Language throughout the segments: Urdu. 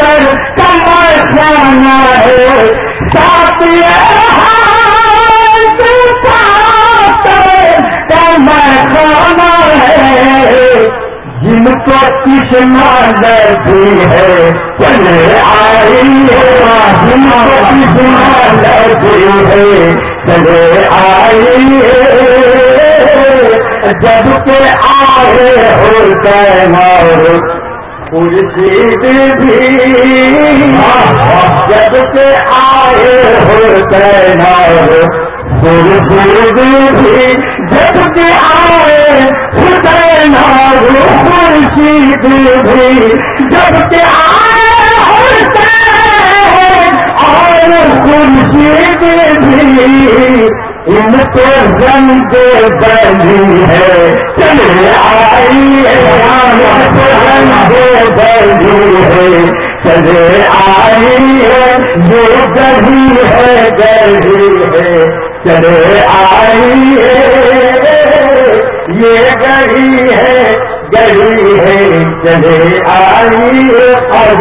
شکر کمر خانہ ہے، ساتھ کمر ہے۔ جن کو کشنا لگی ہے، چلے آئی ہے۔ جن کو کشنا لگی ہے، چلے آئی ہے۔ جب کے آئے ہو گئے جب کے آئے ہو گئے مور خورشید بھی جب کے آئے ہو گئے مور خورشید بھی جب کے آئے ہو گئے اور خورشید بھی ان کو رنگ بلی ہے۔ چلے آئی ہے یعنی رنگ بلی ہے۔ چلے آئی ہے یہ گہی ہے گہی ہے۔ چلے آئی ہے، یہ گہی ہے گہی ہے۔ چلے آئی ہے، اور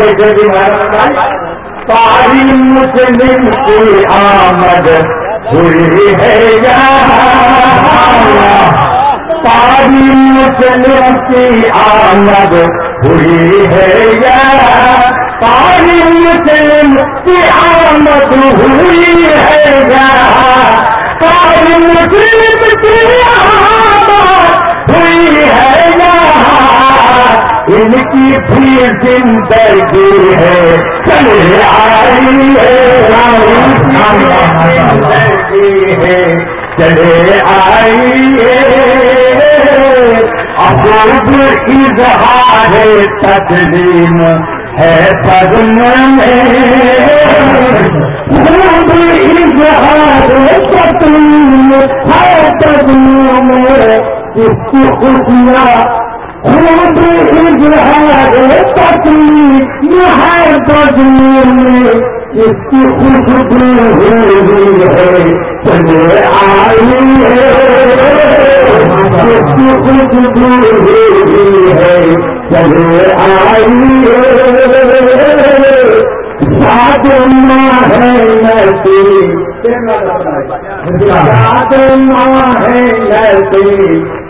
پاری مسلم کی آمد۔ ہوئی ہے پاری مسلم کی آمد ہوئی ہے پاری مسلم کی آمد ہوئی ہے پاری مسلم کی آمد ہوئی ہے ان کی بھی زندگی ہے۔ چلے آئی ہے زندگی ہے۔ چلے آئی ابود اظہار تسلیم ہے پدم میں۔ خوب اظہار تسلیم ہے پدم میں۔ اس کی خوشیاں اس کی خوشبو ہوئی ہے چلے آئی ہے اس کی خوشبو ہوئی ہے چلے آئی ہے ساد ماں ہے نتی ساد ماں ہے نتی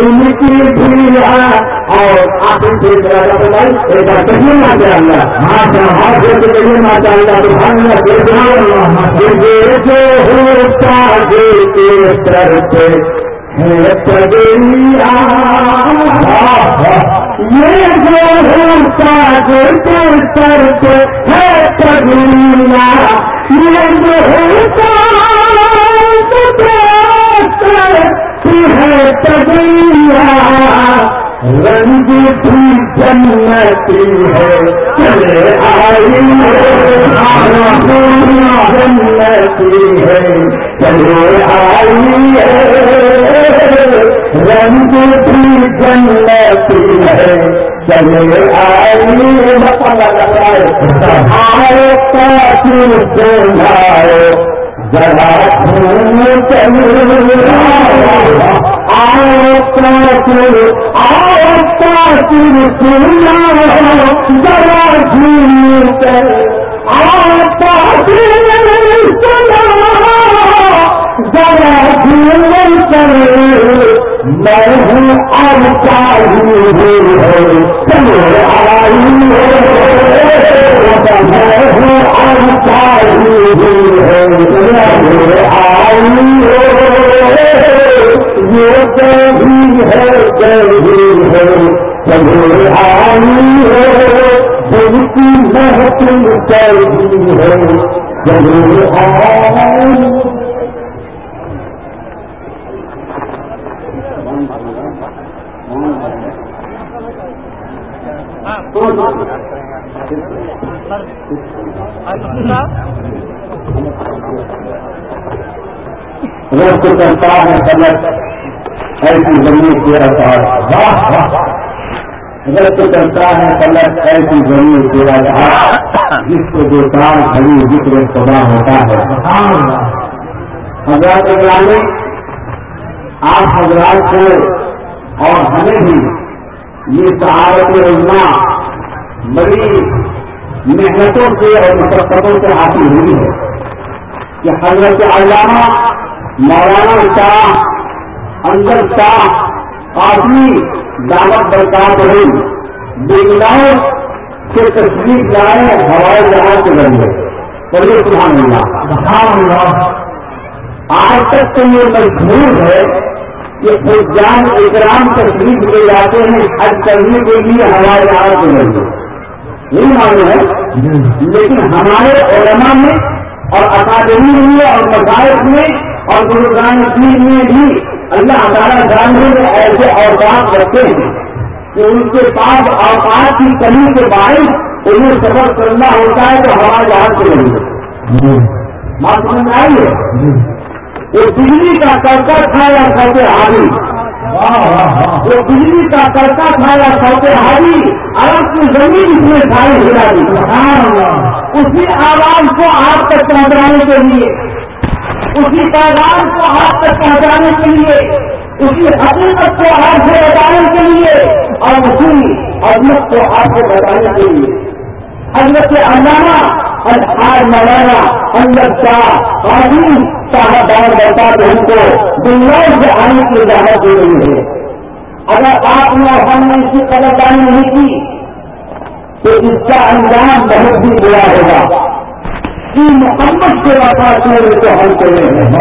ان کی اور آپ سے بار اللہ یہ جو ہوتا ہے یہ جو ہوتا رنگ بھی جنتی ہے چلے آئی جنتی ہے چلے آئی رنگ بھی جنتی ہے چلے آئی آئے کافی سے آئے آؤ کافر آؤ کافر سنا کر آؤ کر میں ہوں اب چاہیے ہے آئی میں ہوں اب چاہیے ہاں، ہے آئی یہ کبھی ہے کبھی ہے چلے آئی ہے دل کی محفل کبھی ہے چلے آئی رقص کرتا ہے فلک ایسی زمین کے آسار رقص کرتا ہے فلک ایسی زمین کے آسار جس کو جو کام کھڑی ذکر سدا ہوتا ہے۔ حضرات گرامی آپ حضرات کو اور ہمیں بھی یہ سعادت عظما بڑی محنتوں سے اور مشقتوں سے حاصل ہوئی ہے کہ حضرت علامہ مولانا شاہ اندر شاہ کافی دعوت برکات ہوئی بےگاؤں سے تصویر لائے ہوائی جہاز کے ذریعے۔ پڑھیے سبحان اللہ۔ آج تک تو یہ مجبور ہے کہ فوجان اکرام تشریف لے جاتے ہیں حج کرنے کے لیے ہوائی جہاز کے ذریعے۔ یہی معلوم ہے لیکن ہمارے علماء میں اور اکادمی میں اور مذاہب میں اور گرودان پیر میں بھی اللہ تعالیٰ جاننے میں ایسے اوقات رکھتے ہیں کہ ان کے پاس اوقات کی کمی کے باعث انہیں سفر کرنا ہوتا ہے تو ہمارے جہاز کے ذریعے بات سمجھ آئی ہے؟ وہ بجلی کا کرتا تھا یا سوتے حاوی وہ بجلی کا کرتا تھا یا سوتے حاوی عرب کی زمین اس میں ساری ہلا دی اسی آواز کو آپ تک پہنچانے کے لیے اسی پیغام کو آپ تک پہنچانے کے لیے، اسی حقیقت کو آپ سے بتانے کے لیے اور اسی عظمت کو آپ کو بتانے کے لیے۔ حضرت علامہ الحاظ مولانا اندر شاہ قانون صاحب اور بتا ہم کو دنیا سے آنے کی اجازت دے رہی ہے اگر آپ نے ہم نے اس کی قدردانی نہیں کی، تو اس کا انجام بہت ہی برا ہوگا۔ کہ محمد سے وفا سورے تو ہم کرے ہیں۔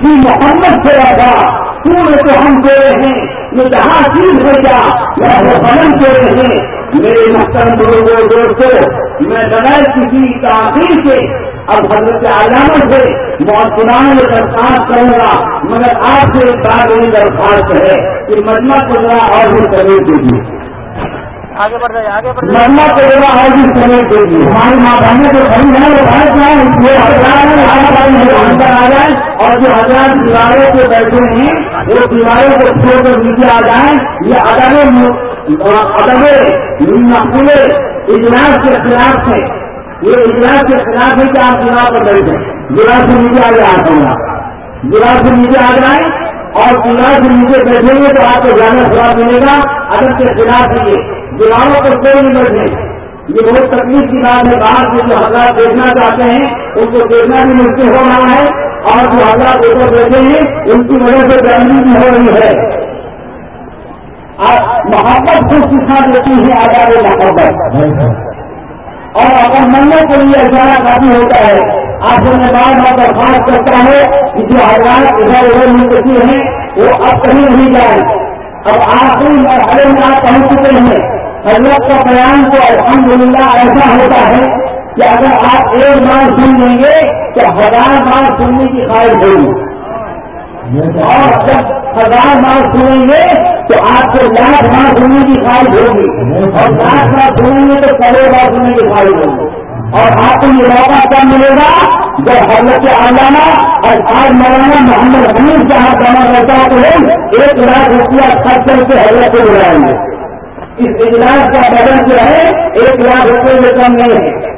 کہ محمد سے وفا سورے تو ہم کرے ہیں۔ یہ جہاں چیز ہو گیا میں وہ بلن کرے ہیں۔ میرے محترم لوگوں دوستوں، میں بغیر کسی تاخیر کے اب حضرت علامہ سے بہت پرانے میں درخواست کروں گا، مگر آپ سے ایک بات میری درخواست ہے کہ مجمع کو ذرا اور بھی سمیٹ دیجیے۔ آگے بڑھ جائے آگے بڑھ مجمع ہماری ماں بہنیں جو کھڑی ہیں، وہ بھائی جائیں۔ یہ حضرات ہیں ہمارا بھائی اندر آ جائیں، اور جو حضرات دیواروں پہ بیٹھے ہیں، وہ دیواروں کو چھوڑ کر نیچے آ جائیں۔ یہ ادب ادب مقبولے اجلاس کے خلاف ہے۔ یہ اجلاس کے خلاف ہے کہ آپ چناؤ پر بیٹھے گلاس سے نیچے آگے آ جائے آپ گلاس سے نیچے آ جائیں، اور گلاس سے نیچے بیٹھیں گے تو آپ کو زیادہ سواب ملے گا۔ ادب کے خلاف ہے یہ۔ گلاووں پر کوئی نہیں۔ یہ بہت تکلیف کی بات ہے۔ باہر سے جو حضرات دیکھنا چاہتے ہیں، ان کو دیکھنا بھی مشکل ہو رہا ہے۔ اور جو حضرات اوپر بیٹھے ہیں، ان کی وجہ سے گرمی بھی ہو رہی ہے۔ محبت کو سکھا دیتی ہے آزاد محبت۔ اور اگر مننے کے لیے اشارہ کافی ہوتا ہے۔ آپ سے میں بار بار درخواست کرتا ہے کہ جو حضرات ادھر ادھر منتقل ہیں، وہ اب کہیں نہیں جائیں۔ اب آخری مرحلے میں آپ پہنچ چکے ہیں۔ حضرت کا بیان تو الحمدللہ ایسا ہوتا ہے کہ اگر آپ ایک بار سن لیں گے تو ہزار بار سننے کی خواہش ہوگی۔ اور جب ہزار بار سنیں گے تو آپ کو لاکھ بار سننے کی خواہش ہوگی۔ اور لاکھ بار سنیں گے تو کروڑ بار سننے کی خواہش ہوگی۔ اور آپ کو یہ موقع کب ملے گا؟ جب حضرت علامہ اور آج مولانا محمد حمید صاحب جمع کرتا تو ہم ایک لاکھ روپیہ خرچ کر کے حضرت کو بلائیں گے۔ اس اجلاس کا بدل جو ہے، ایک لاکھ روپے میں کم نہیں ہے۔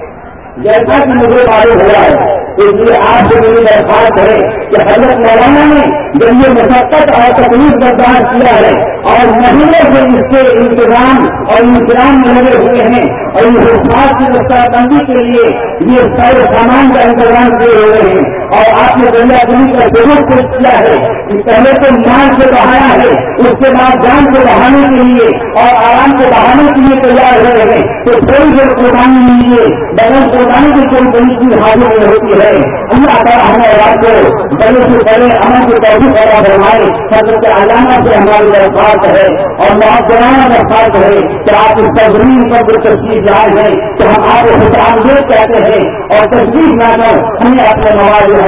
جیسا کہ مجھے معلوم ہوا ہے اس لیے آپ سے میری درخواست ہے کہ حضرت مولانا نے جب یہ مشقت اور تکلیف برداشت کیا ہے اور مہینے سے اس کے انتظام اور انتظام میں لگے ہوئے ہیں اور اس حفاظ کی رفتار بندی کے لیے یہ سارے سامان کا انتظام کیے ہوئے ہیں۔ اور آپ نے دریا دلی کا ضرور پیش کیا ہے؟ کہ پہلے تو مال سے بہایا ہے، اس کے بعد جان کو بڑھانے کے لیے اور آرام کو بڑھانے کے لیے تیار ہو رہے ہیں۔ تو تھوڑی دیر قربانی لیجیے بغیر قربانی کی کوئی بڑی چیز حاضر نہیں ہوتی ہے۔ اللہ تعالیٰ ہمیں رات کو بڑے سے بڑے امن کو کبھی پیدا فرمائے۔ حضرت علامہ سے ہماری درخواست ہے اور محترانہ درخواست ہے کہ آپ اس کا زمین پر جو تصویر جائے ہیں، تو ہم آپ کو حساب یہ کہتے ہیں اور تصویر نہ کر ہمیں اپنے مواد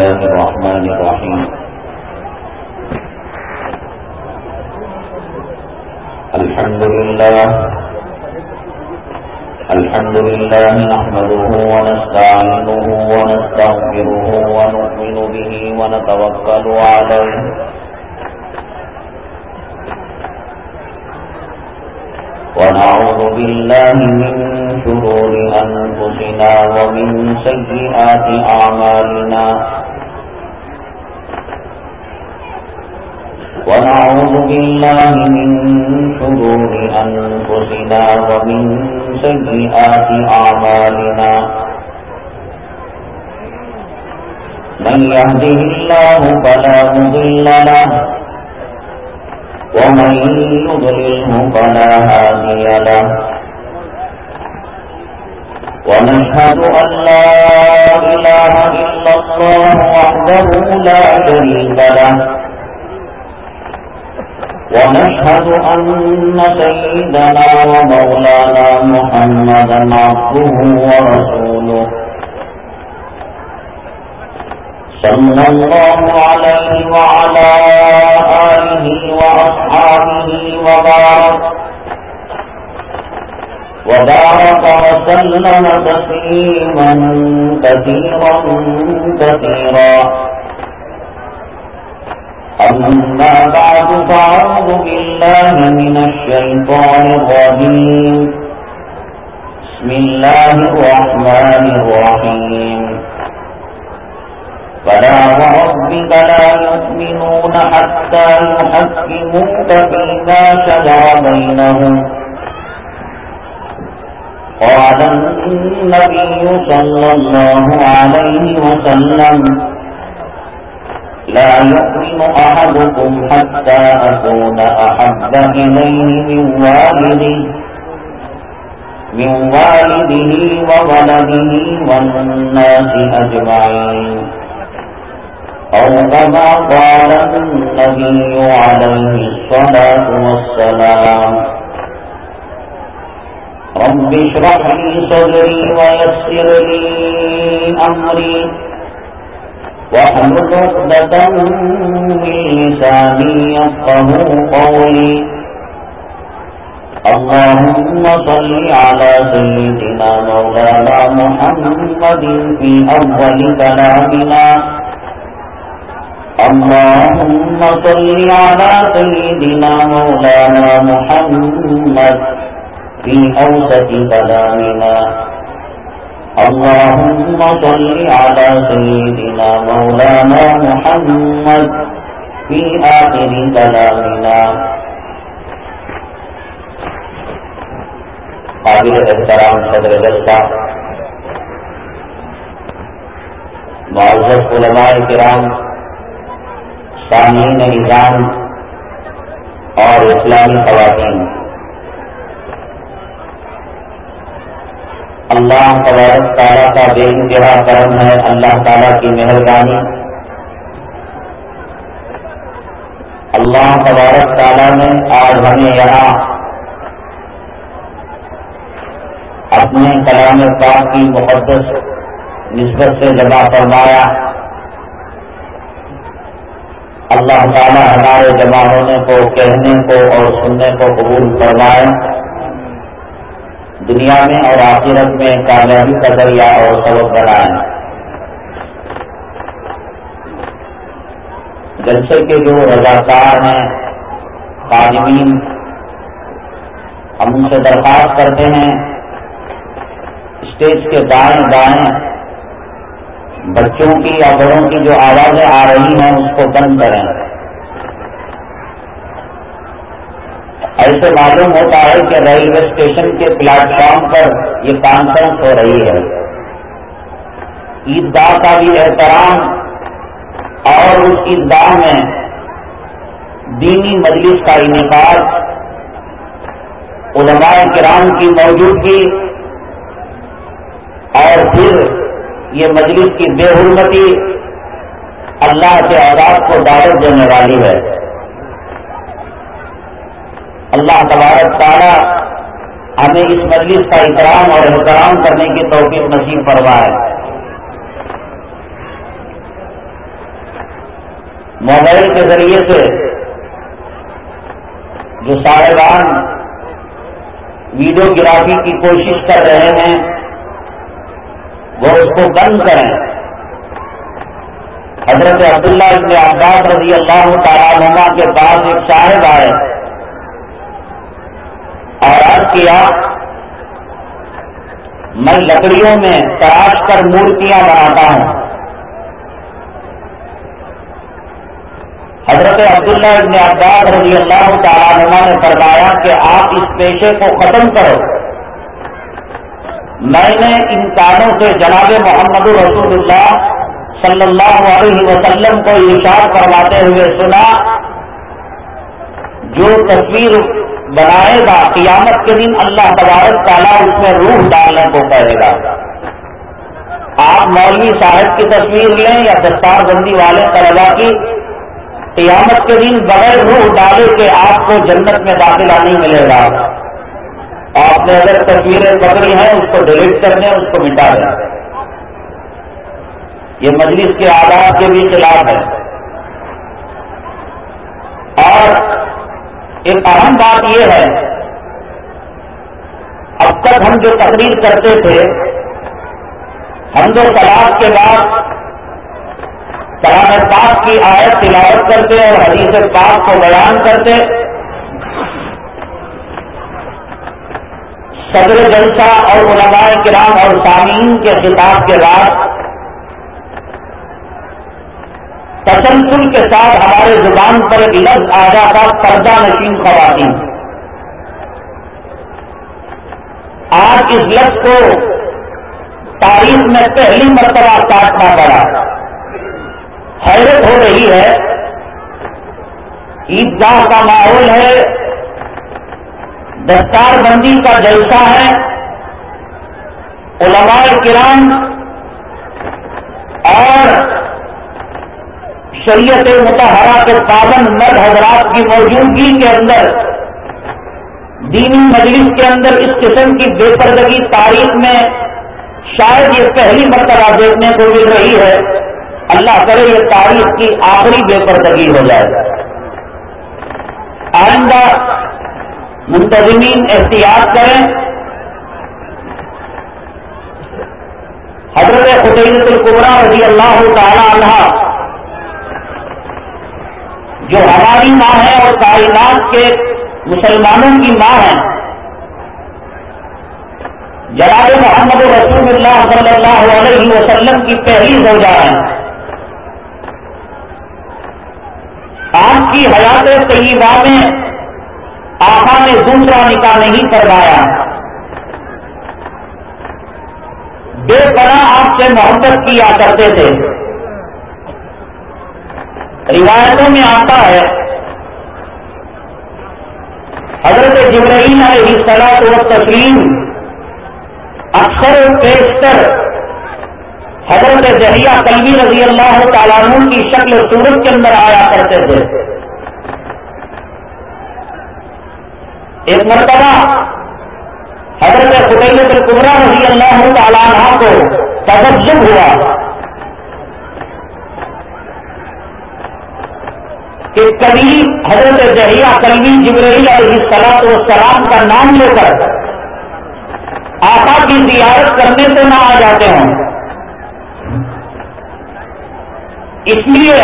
الله الرحمن الرحيم. الحمد لله الحمد لله نحمده ونستعينه ونستغفره ونؤمن به ونتوكل عليه. ونعوذ بالله من شرور أنفسنا ومن سيئات أعمالنا ونعوذ بالله من شرور أنفسنا ومن سيئات أعمالنا. من يهده الله فلا مضل له، ومن يضلله فلا هادي له. ونشهد أن لا إله إلا الله وحده لا شريك له. ونشهد أن سيدنا ومولانا محمدا عبده ورسوله. صلى الله عليه وعلى آله وأصحابه وبارك. وبارك وسلم تسليما كثيرا كثيرا. أما بعد، فأعوذ بالله من الشيطان الرجيم. بسم الله الرحمن الرحيم. فلا وربك لا يؤمنون حتى يحكموك فيما شجر بينهم. قال النبي صلى الله عليه وسلم لا يؤمن أحدكم حتى أكون أحب إليه من والده من والده وولده والناس أجمعين. أو كما قال النبي عليه الصلاة والسلام، رب اشرح لي صدري ويسر لي أمري. واحلل عقدة من لساني يفقه قولي اللهم صل على سيدنا مولانا محمد في أول كلامنا. اللهم صل على سيدنا مولانا محمد في أوسط كلامنا. اللهم صل على سيدنا مولانا محمد في آخر كلامنا. قابل احترام صدر جلسہ معذر علماء کرام، سامعین نظام اور اسلامی خواتین. اللہ تبارک تعالیٰ کا بے انتہا کرم ہے، اللہ تعالیٰ کی مہربانی۔ اللہ تبارک تعالیٰ نے آج ہمیں یہاں اپنے کلام پاک کی مقدس نسبت سے جمع فرمایا۔ اللہ تعالیٰ ہمارے جمع ہونے کو، کہنے کو اور سننے کو قبول فرمائے۔ دنیا میں اور آخرت میں کامیابی کا ذریعہ اور سبب بنائے جلسے کے جو رضاکار ہیں، خادمین، ہم ان سے درخواست کرتے ہیں، اسٹیج کے دائیں بائیں بچوں کی یا بڑوں کی جو آوازیں آ رہی ہیں، اس کو بند کریں۔ ایسے معلوم ہوتا ہے کہ ریلوے اسٹیشن کے پلیٹ فارم پر یہ کانفرنس ہو رہی ہے۔ عیدگاہ کا بھی احترام اور اس عیدگاہ میں دینی مجلس کا انعقاد، علماء کرام کی موجودگی اور پھر یہ مجلس کی بے حرمتی اللہ کے آزاد کو دعوت دینے والی ہے۔ اللہ تبارک تعالیٰ ہمیں اس مجلس کا احترام اور احترام کرنے کی توفیق نصیب فرما ہے موبائل کے ذریعے سے جو صاحبان ویڈیو گرافی کی کوشش کر رہے ہیں، وہ اس کو بند کریں۔ حضرت عبداللہ ابن عباس رضی اللہ تعالیٰ نما کے پاس ایک صاحب آئے۔ اور عرض کیا، میں لکڑیوں میں تراش کر مورتیاں بناتا ہوں. حضرت عبداللہ ابن عباس رضی اللہ تعالیٰ نما نے فرمایا کہ آپ اس پیشے کو ختم کرو۔ میں نے انسانوں سے جناب محمد رسول اللہ صلی اللہ علیہ وسلم کو ارشاد کرواتے ہوئے سنا، جو تصویر بنائے گا، قیامت کے دن اللہ تبارک تعالیٰ اس میں روح ڈالنے کو کہے گا۔ آپ مولوی صاحب کی تصویر لیں یا دستار بندی والے طلبا کی، قیامت کے دن بغیر روح ڈالے کے آپ کو جنت میں داخلہ نہیں ملے گا۔ آپ نے اگر تصویریں پکڑی ہیں، اس کو ڈیلیٹ کر دیں، اس کو مٹا دیں۔ یہ مجلس کے آداب کے بھی خلاف ہے۔ اور ایک اہم بات یہ ہے اب تک ہم جو تقریر کرتے تھے ہم جو طلاق کے بعد کلام پاک کی آیت تلاوت کرتے اور حدیث پاک کو بیان کرتے، صدر جلسہ اور علماء کرام اور سامعین کے خطاب کے بعد تسلسل کے ساتھ ہمارے زبان پر ایک لفظ آ جاتا پردہ نشین خواتین۔ آج اس لفظ کو تاریخ میں پہلی مرتبہ کاٹنا پڑا حیرت ہو رہی ہے، عیدگاہ کا ماحول ہے، دستار بندی کا جلسہ ہے۔ علماء کرام اور شریعت متحرہ کے پابند مرد حضرات کی موجودگی کے اندر، دینی مجلس کے اندر اس قسم کی بے پردگی تاریخ میں شاید یہ پہلی مرتبہ دیکھنے کو مل رہی ہے۔ اللہ کرے یہ تاریخ کی آخری بے پردگی ہو جائے۔ آئندہ منتظمین احتیاط کریں۔ حضرت خدیت القبرا رضی اللہ تعالی عنہ جو ہماری ماں ہے اور کائنات کے مسلمانوں کی ماں ہے۔ جلال محمد رسول اللہ صلی اللہ علیہ وسلم کی پہلی زوجہ ہے۔ آپ کی حیات طیبہ میں آقا نے دوسرا نکاح نہیں کروایا بے پناہ آپ سے محبت کیا کرتے تھے۔ روایتوں میں آتا ہے۔ حضرت جبرائیل علیہ السلام و تسلیم اکثر بیشتر حضرت دہیا کلوی رضی اللہ تعالیٰ کی شکل صورت کے اندر آیا کرتے تھے۔ ایک مرتبہ حضرت خدیت القبرا رضی اللہ تعالیٰ کو تجب ہوا۔ کہ کبھی حضرت جہیا کلوی جبرائیل علیہ السلام و سلام کا نام لے کر آقا کی زیارت کرنے سے نہ آ جاتے ہوں۔ اس لیے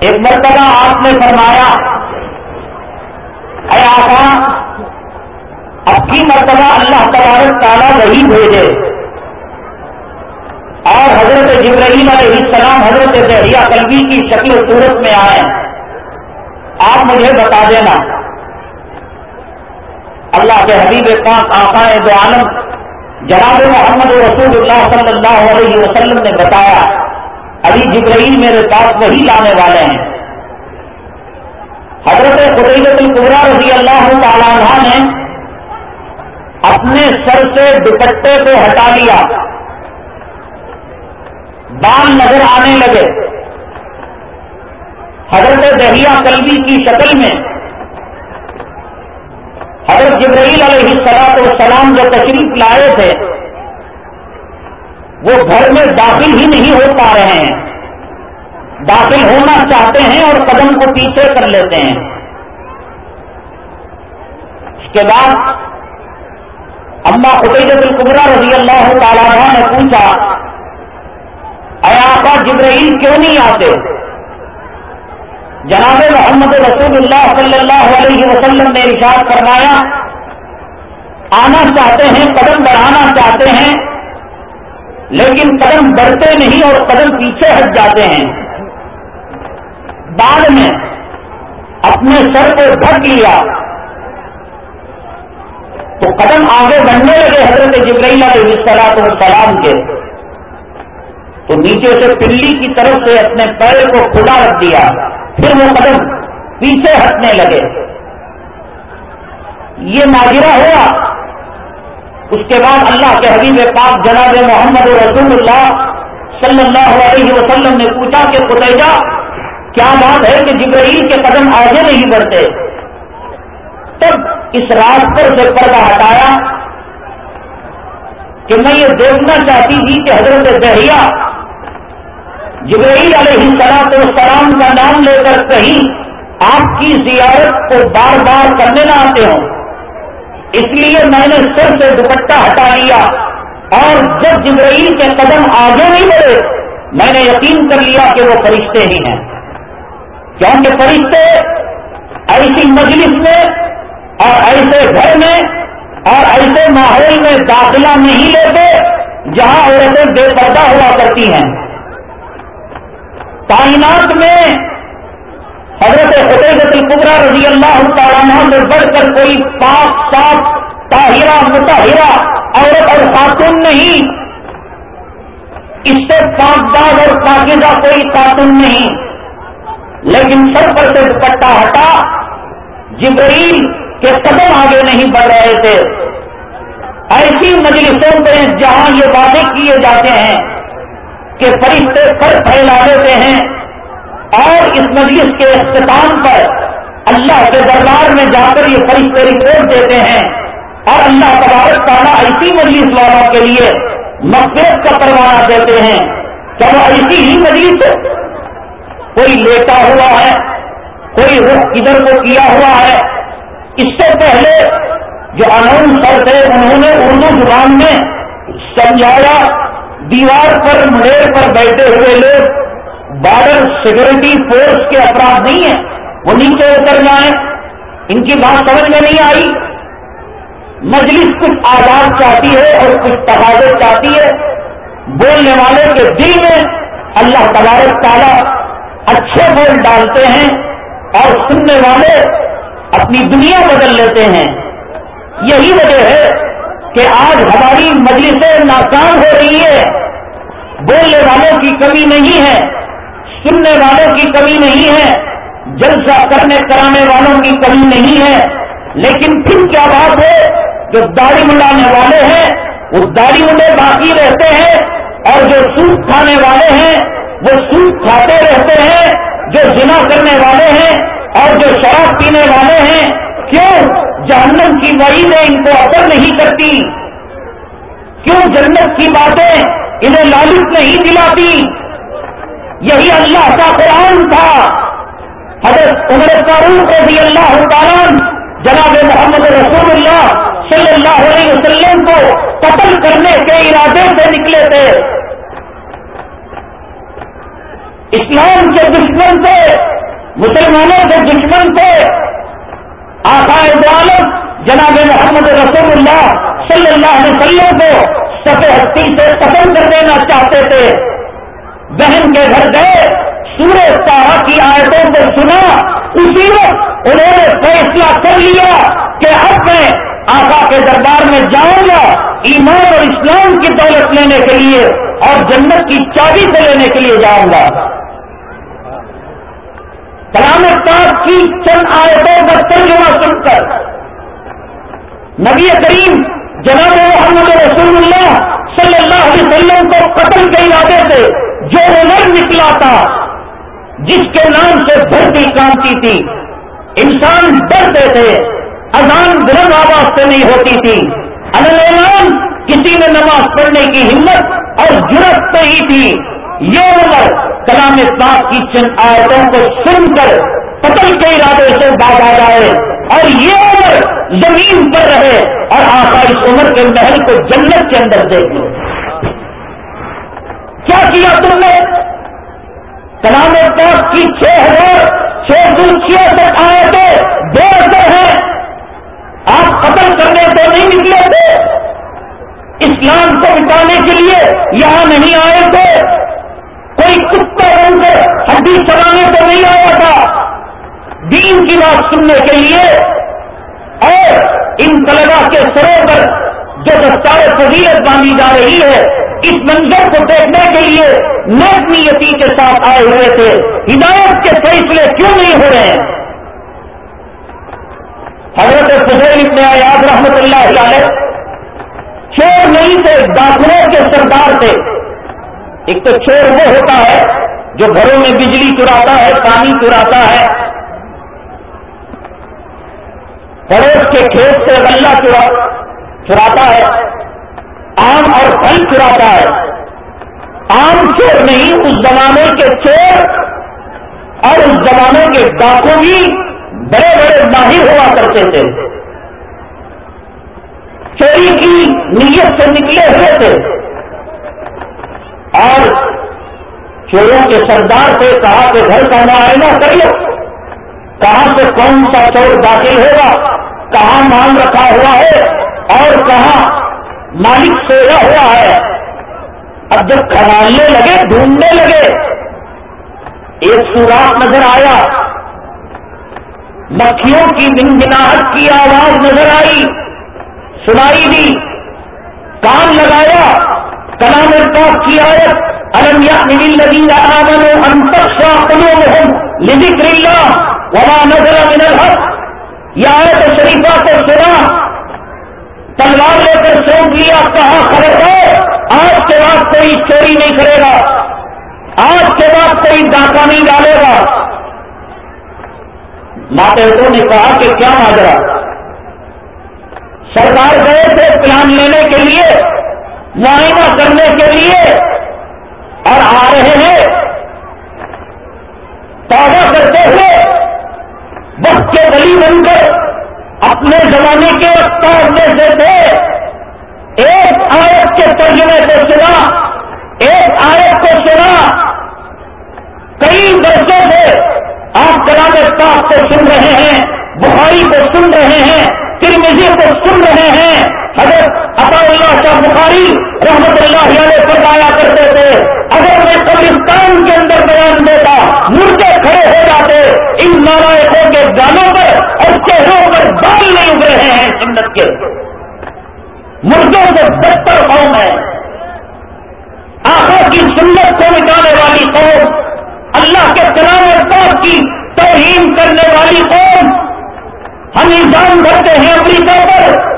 ایک مرتبہ آپ نے فرمایا، اے آقا، اب کی مرتبہ اللہ تبارک تعالیٰ وہی بھیجے۔ اور حضرت جبرائیل علیہ السلام حضرت دہیا قلبی کی شکل صورت میں آئے۔ آپ مجھے بتا دینا۔ اللہ کے حبیب پاک آقائے دو عالم جناب محمد رسول اللہ صلی اللہ علیہ وسلم نے بتایا، ابھی جبرائیل میرے پاس وہی لانے والے ہیں۔ حضرت قدیت القبرا رضی اللہ تعالیٰ نے اپنے سر سے دوپٹے کو ہٹا لیا۔ بال نظر آنے لگے۔ حضرت دہیا کلبی کی شکل میں حضرت جبرائیل علیہ السلاط والسلام جو تشریف لائے تھے، وہ گھر میں داخل ہی نہیں ہو پا رہے ہیں۔ داخل ہونا چاہتے ہیں اور قدم کو پیچھے کر لیتے ہیں۔ اس کے بعد اما خدیجت القبرا رضی اللہ تعالیٰ نے پوچھا ایا جبرائیل کیوں نہیں آتے؟ جناب محمد رسول اللہ صلی اللہ علیہ وسلم نے ارشاد فرمایا، آنا چاہتے ہیں، قدم بڑھانا چاہتے ہیں، لیکن قدم بڑھتے نہیں اور قدم پیچھے ہٹ جاتے ہیں۔ بعد میں اپنے سر کو ڈھک لیا۔ تو قدم آگے بڑھنے لگے حضرت جبرائیل علیہ السلاط والسلام کے۔ تو نیچے سے پلی کی طرف سے اپنے پیر کو کھلا رکھ دیا، پھر وہ قدم پیچھے ہٹنے لگے۔ یہ ماجرہ ہوا۔ اس کے بعد اللہ کے حبیب پاک جناب محمد رسول اللہ صلی اللہ علیہ وسلم نے پوچھا کہ خطیجہ کیا بات ہے کہ جبرائیل کے قدم آگے نہیں بڑھتے؟ تب اس راستے سے پردہ ہٹایا کہ میں یہ دیکھنا چاہتی تھی کہ حضرت دہیا جبرائیل علیہ السلام تو سلام کا نام لے کر کہیں آپ کی زیارت کو بار بار کرنے نہ آتے ہوں۔ اس لیے میں نے سر سے دوپٹہ ہٹا لیا اور جب جبرائیل کے قدم آگے نہیں بڑھے، میں نے یقین کر لیا کہ وہ فرشتے ہی ہیں۔ کیونکہ فرشتے ایسی مجلس میں اور ایسے گھر میں اور ایسے ماحول میں داخلہ نہیں لیتے جہاں عورتیں بے پردہ ہوا کرتی ہیں۔ کائنات میں حضرت حقیقت القبرا رضی اللہ تعالیٰ سے بڑھ کر کوئی پاک صاف طاہرہ متحرہ عورت اور خاتون نہیں۔ اس سے پاکداد اور پاکیزہ کوئی خاتون نہیں۔ لیکن سر پر سے دوپٹہ ہٹا، جبریل کے قدم آگے نہیں بڑھ رہے تھے۔ ایسی مجلسوں میں جہاں یہ وعدے کیے جاتے ہیں کہ فرشتے پر پھیلا دیتے ہیں اور اس مجلس کے اختتام پر اللہ کے دربار میں جا کر یہ فرشتے رپورٹ دیتے ہیں اور اللہ تبارک تعالیٰ ایسی مجلس والوں کے لیے مقبوط کا پروانہ دیتے ہیں۔ کیا وہ ایسی ہی مجلس کوئی لیٹا ہوا ہے، کوئی رخ ادھر کو کیا ہوا ہے، اس سے پہلے جو اناؤنسر تھے انہوں نے اردو زبان میں سمجھایا دیوار پر مڈیر پر بیٹھے ہوئے لوگ بارڈر سیکورٹی فورس کے افراد نہیں ہیں۔ وہ نیچے اتر جائیں۔ ان کی بات سمجھ میں نہیں آئی۔ مجلس کچھ آزاد چاہتی ہے اور کچھ تقاضے چاہتی ہے۔ بولنے والے کے دل میں اللہ تبارک تعالیٰ اچھے بول ڈالتے ہیں اور سننے والے اپنی دنیا بدل لیتے ہیں۔ یہی وجہ ہے کہ آج ہماری مجلسیں ناکام ہو رہی ہے بولنے والوں کی کمی نہیں ہے، سننے والوں کی کمی نہیں ہے، جلسہ کرنے کرانے والوں کی کمی نہیں ہے۔ لیکن پھر کیا بات ہے؟ جو داڑھی ملانے والے ہیں، وہ داڑھی منڈے باقی رہتے ہیں اور جو سوٹ کھانے والے ہیں، وہ سوٹ کھاتے رہتے ہیں۔ جو جنا کرنے والے ہیں اور جو شراب پینے والے ہیں کیوں جہنم کی وعیدیں ان کو اثر نہیں کرتی؟ کیوں جنت کی باتیں انہیں لالچ نہیں دلاتی؟ یہی اللہ کا قرآن تھا۔ حضرت عمر فاروق رضی اللہ تعالیٰ جناب محمد رسول اللہ صلی اللہ علیہ وسلم کو قتل کرنے کے ارادے سے نکلے تھے۔ اسلام کے دشمن سے مسلمانوں کے دشمن تھے۔ سے عالم جناب محمد رسول اللہ صلی اللہ علیہ وسلم کو ہستی سے ختم کر دینا چاہتے تھے۔ بہن کے گھر گئے، سورہ تارا کی آیتوں کو سنا۔ اسی وقت انہوں نے فیصلہ کر لیا کہ اب میں جاؤں گا ایمان اور اسلام کی دولت لینے کے لیے اور جنت کی چابی سے لینے کے لیے جاؤں گا۔ کلام پاک کی چند آیتوں کا ترجمہ سن کر نبی کریم جناب محمد رسول اللہ صلی اللہ علیہ وسلم کو قتل کے ارادے سے جو عمر نکلا تھا، جس کے نام سے دھرتی کامتی تھی، انسان ڈرتے تھے، اذان بلند آواز سے نہیں ہوتی تھی۔ اعلان کسی نے نماز پڑھنے کی ہمت اور ضرورت نہیں تھی۔ یہ عمر کلام پاک کی چند آیتوں کو سن کر قتل کے ارادے سے باز آ جائے اور یہ عمر زمین پر رہے اور آقا اس عمر کے محل کو جنت کے اندر دیکھ لو کیا کیا تم نے؟ کلام پاک کی چھ ہزار چھ سو چھیاسٹھ آئے تھے دو ہیں۔ آپ قتل کرنے تو نہیں نکلے تھے۔ اسلام کو مٹانے کے لیے یہاں نہیں آئے تھے۔ کوئی کتا بن کر ہڈی چلانے تو نہیں آیا تھا۔ دین کی بات سننے کے لیے اور ان طلبا کے سروں پر جو دستار فضیلت باندھی جا رہی ہے، اس منظر کو دیکھنے کے لیے نیک نیتی کے ساتھ آئے ہوئے تھے۔ ہدایت کے فیصلے کیوں نہیں ہو رہے ہیں؟ حضرت فضیل ابن آیات رحمت اللہ علیہ چور نہیں تھے ڈاکروں کے سردار تھے۔ ایک تو چور وہ ہوتا ہے جو گھروں میں بجلی چراتا ہے، پانی چراتا ہے۔ پڑوس کے کھیت سے غلہ چراتا ہے۔ آم اور پھل چراتا ہے۔ آم چور نہیں، اس زمانے کے چور اور اس زمانے کے ڈاکو بھی بڑے بڑے ماہر ہوا کرتے تھے۔ چوری کی نیت سے نکلے ہوئے تھے۔ اور چوروں کے سردار سے کہا کہ گھر کا معائنہ کر لو کہاں سے کون سا چور داخل ہوگا؟ کہاں مانگ رکھا ہوا ہے؟ اور کہاں مالک سویا ہوا ہے؟ اب جب کھڑالنے لگے، ڈھونڈنے لگے، ایک سوراخ نظر آیا۔ مکھیوں کی گنگناہٹ کی آواز نظر آئی۔ سنائی دی۔ کام لگایا۔ کلام پاک کی آیت المیا نل لگی آمن انتقا قلوبهم اللہ وما نظر من الحق. یہ آیت شریفہ کو سنا، تلوار لے کر سونپ لیا کہاں خبر آج کے بعد کوئی چوری نہیں کرے گا، آج کے بعد کوئی ڈاکہ نہیں ڈالے گا. ماتحتوں نے کہا کہ کیا ماجرا، سرکار گئے تھے پلان لینے کے لیے معائنہ کرنے کے لیے اور آ رہے ہیں۔ توبہ کرتے ہوئے وقت کے بلی بن کر اپنے زمانے کے میں سے تھے۔ ایک آیت کے ترجمے کو سنا، ایک آیت کو سنا۔ کئی برسوں سے آپ کلام پاک کو سن رہے ہیں، بخاری کو سن رہے ہیں ترمیزی کو سن رہے ہیں۔ حضرت عطا اللہ کا بخاری رحمت اللہ علیہ فرمایا کرتے تھے، اگر میں قبرستان کے اندر بیان دیتا، مردے کھڑے ہو جاتے، ان نارائکوں کے گانوں پر اور چہروں پر بال نہیں اب رہے ہیں سنت کے۔ مردوں سے بدتر قوم ہے آخر کی سنت کو مٹانے والی قوم، اللہ کے کلام اور کی توہین کرنے والی قوم۔ ہم ایزان بھرتے ہیں امریکہ پر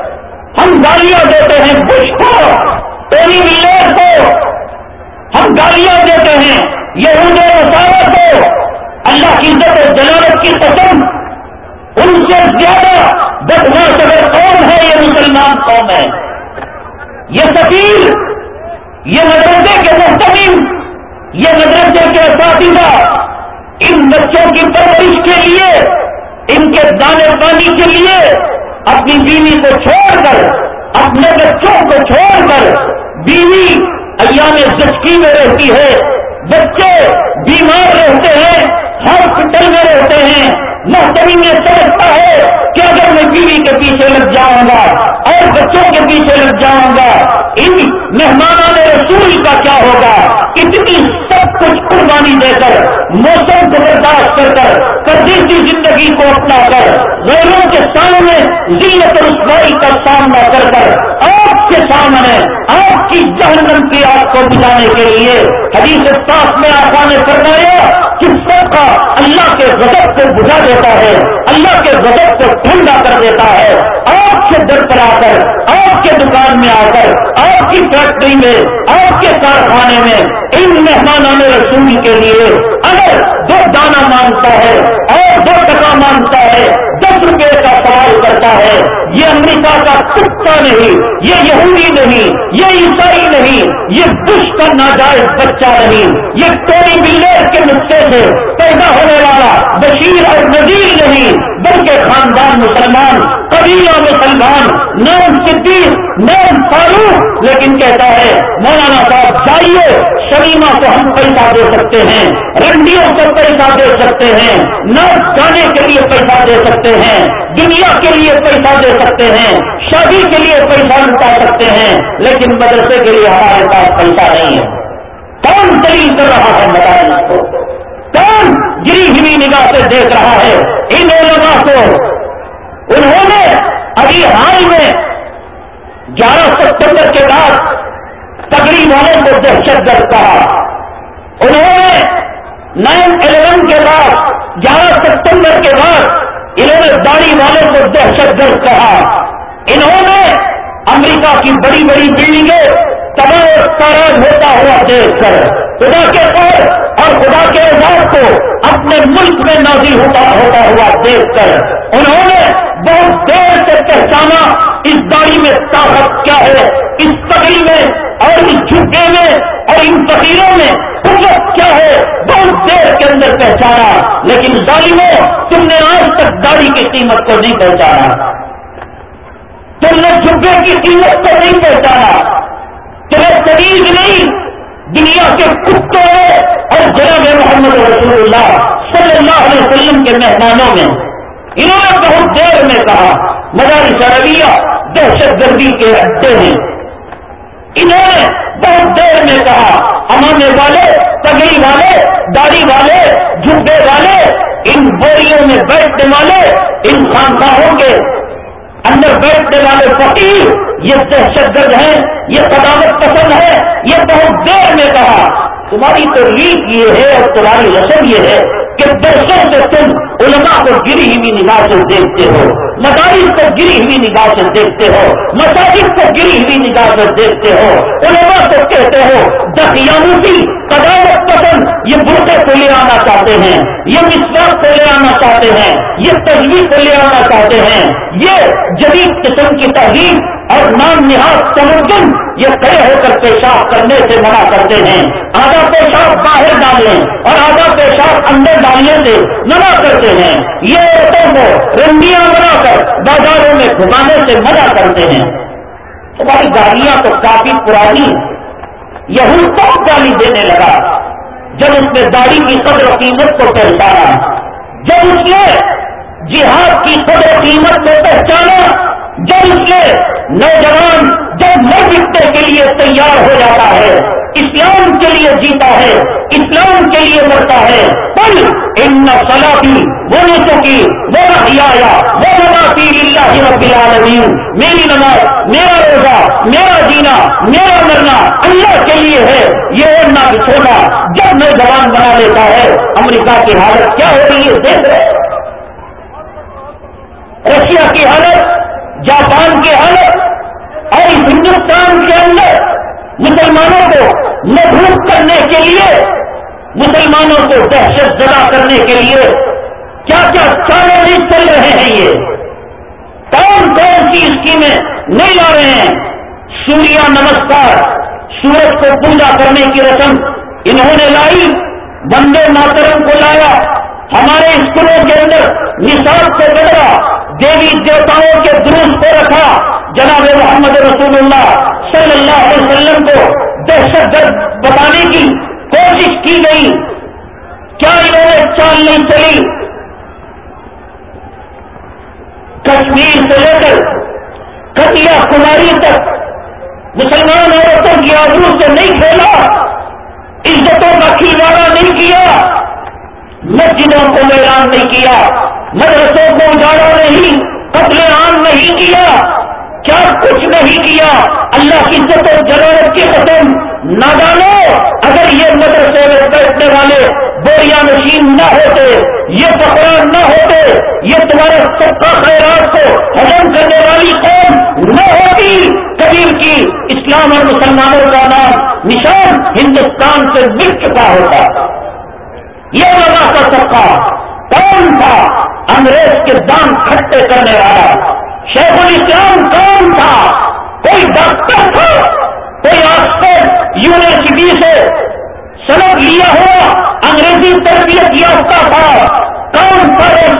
ہم گالیاں دیتے ہیں بش کو ٹوری ویلر کو۔ ہم گالیاں دیتے ہیں یہ اونجے رساوت کو۔ اللہ کی عزت و جلالت کی قسم۔ ان سے زیادہ بدماش اگر قوم ہے، یہ مسلمان قوم ہے۔ یہ سفیر یہ مدرسے کے محتمین یہ مدرسے کے اساتذہ۔ ان بچوں کی پرورش کے لیے، ان کے دانے پانی کے لیے اپنی بیوی کو چھوڑ کر، اپنے بچوں کو چھوڑ کر بیوی ایام زچکی میں رہتی ہے۔ بچے بیمار رہتے ہیں ہاسپٹل میں رہتے ہیں۔ محترم یہ سمجھتا ہے کہ اگر میں بیوی کے پیچھے لگ جاؤں گا اور بچوں کے پیچھے لگ جاؤں گا، ان مہمانوں رسول کا کیا ہوگا؟ اتنی کچھ قربانی دے کر، موسم کو برداشت کر کر کی زندگی کو اپنا کر، غیروں کے سامنے زینت رسوائی کا سامنا کر کر آپ کے سامنے آپ کی جہنم کی آگ کو بجانے کے لیے حدیث صاف میں آسان نے فرمایا کہ سب کا اللہ کے غضب کو بجھا دیتا ہے، اللہ کے غضب کو ٹھنڈا کر دیتا ہے۔ آپ کے در پر آ کر، آپ کے دکان میں آ کر، آپ کی فیکٹری میں، آپ کے کارخانے میں، ان مہمانوں رسول کے لیے اگر دو دانا مانگتا ہے اور دو ٹکا مانگتا ہے دس روپے کا سوال کرتا ہے۔ یہ امریکہ کا کتا نہیں، یہ یہودی نہیں، یہ عیسائی نہیں، یہ بش کا ناجائز بچہ نہیں۔ یہ ٹوری بلیر کے نقطے سے پیدا ہونے والا بشیر اور نذیر نہیں، بلکہ خاندان مسلمان، قبیلہ مسلمان، نام صدیق، نام فاروق، لیکن کہتا ہے، مولانا صاحب، جائیے شریما کو ہم پیسہ دے سکتے ہیں، رنڈیوں کو پیسہ دے سکتے ہیں نرس گانے کے لیے پیسہ دے سکتے ہیں، دنیا کے لیے پیسہ دے سکتے ہیں، شادی کے لیے پیسہ لٹا سکتے ہیں، لیکن مدرسے کے لیے ہمارے پاس پیسہ نہیں ہے۔ کون دلیل کر رہا ہے بتائیں اس کو؟ کون گری ہوئی نگاہ سے دیکھ رہا ہے؟ ان علماء کو۔ انہوں نے ابھی حال میں گیارہ ستمبر کے بعد پگڑی والوں کو دہشت گرد کہا۔ انہوں نے نائن الیون کے بعد، گیارہ ستمبر کے بعد انہوں نے داڑھی والوں کو دہشت گرد کہا۔ انہوں نے امریکہ کی بڑی بڑی بلڈنگیں تباہ تاراج ہوتا ہوا دیکھ کر۔ خدا کے پر اور خدا کے اعزاز کو اپنے ملک میں نازی ہوتا ہوتا ہوا دیکھ کر انہوں نے بہت دیر سے پہچانا اس داڑھی میں طاقت کیا ہے، اس تبھی میں اور اس جھکے میں اور ان فقیروں میں قوت کیا ہے، بہت دیر کے اندر پہچانا۔ لیکن ظالموں، تم نے آج تک داڑھی کی قیمت کو نہیں پہچانا۔ تم نے جھگے کی قیمت کو نہیں پہچانا۔ تمہیں طریق نہیں دنیا کے کتوں اور جناب محمد رسول اللہ صلی اللہ علیہ وسلم کے مہمانوں میں انہوں نے بہت دیر میں کہا، مدارس عربیہ دہشت گردی کے اڈے ہیں۔ انہوں نے بہت دیر میں کہا امانے والے پگڑی والے، داڑھی والے، جھبے والے، ان بوریوں میں بیٹھنے والے، ان خانخواہوں کے اندر بیٹھنے والے فقیر یہ دہشت گرد ہے، یہ قدامت پسند ہے، یہ بہت دیر میں کہا، تمہاری تو ریت یہ ہے اور تمہاری رسم یہ ہے کہ برسوں سے تم علماء کو گری ہوئی نگاہ سے دیکھتے ہو، مدارس کو گری ہوئی نگاہ سے دیکھتے ہو، مساجد کو گری ہوئی نگاہ سے دیکھتے ہو، علماء کو کہتے ہو دقیامتی قدامت پسند، یہ برقے کو لے آنا چاہتے ہیں، یہ مسواق کو لے آنا چاہتے ہیں، یہ تصویر کو لے آنا چاہتے ہیں، یہ جدید قسم کی تحریر اور نام نہاد سمندن یہ کھڑے ہو کر پیشاب کرنے سے منع کرتے ہیں۔ آدھا پیشاب باہر ڈالنے اور آدھا پیشاب اندر ڈالنے سے منع کرتے ہیں۔ یہ عورتوں کو رنگیاں بنا کر بازاروں میں گھمانے سے منع کرتے ہیں۔ تمہاری گاڑیاں تو کافی پرانی یہ کو گالی دینے لگا۔ جب اس نے داڑھی کی قدر و قیمت کو پہچانا جب اس نے جہاد کی قدر و قیمت کو پہچانا جب اس نے نوجوان جب مر کے لیے تیار ہو جاتا ہے، اسلام کے لیے جیتا ہے، اسلام کے لیے مرتا ہے پل ان سلاقی وہ نسوں کی وہ ریا وہ نماسی اللہ رب العالمین۔ میری نماز، میرا روزہ، میرا جینا، میرا مرنا اللہ کے لیے ہے۔ یہ اڑنا چھوڑنا جب میں بنا لیتا ہے۔ امریکہ کی حالت کیا ہو رہی ہے؟ دیکھ رہے رشیا کی حالت جاپان کی حالت اور ہندوستان کے اندر مسلمانوں کو محبوب کرنے کے لیے، مسلمانوں کو دہشت زدہ کرنے کے لیے کیا کیا چارے چل رہے ہیں یہ؟ کون کون سی اسکیمیں نہیں لا رہے ہیں؟ سوریا نمسکار، سورج کو پوجا کرنے کی رسم انہوں نے لائی، بندے ماترم کو لایا ہمارے اسکولوں کے اندر نصاب سے بدلا دیوی دیوتاؤں کے دروس کو رکھا۔ جناب محمد رسول اللہ صلی اللہ علیہ وسلم کو دہشت گرد بتانے کی کوشش کی گئی۔ کیا انہوں نے چال نہیں چلی؟ کشمیر سے لے کر کٹیا کماری تک مسلمان عورتوں کی آبرو سے نہیں کھیلا، عزتوں کا کھلواڑا نہیں کیا۔ مسجدوں کو اعلان نہیں کیا، مدرسوں کو اجاڑا نہیں قتل عام نہیں کیا کیا کچھ نہیں کیا۔ اللہ کی عزت و جلالت کی قسم نہ ڈالو اگر یہ مدرسے میں بیٹھنے والے بوریا نشین نہ ہوتے، یہ پکڑان نہ ہوتے، یہ تمہارے سب کا خیرات کو ہزم کرنے والی قوم نہ ہوتی، کبیر کی اسلام اور مسلمانوں کا نام نشان ہندوستان سے مل چکا ہوتا۔ یہ لگا کا سب کون تھا؟ انگریز کے دام کھٹے کرنے والا۔ شیخ الاسلام کون تھا؟ کوئی ڈاکٹر تھا؟ کوئی آکسفورڈ یونیورسٹی سے سبق لیا ہوا انگریزی تربیت یافتہ تھا؟ کون تھا ایس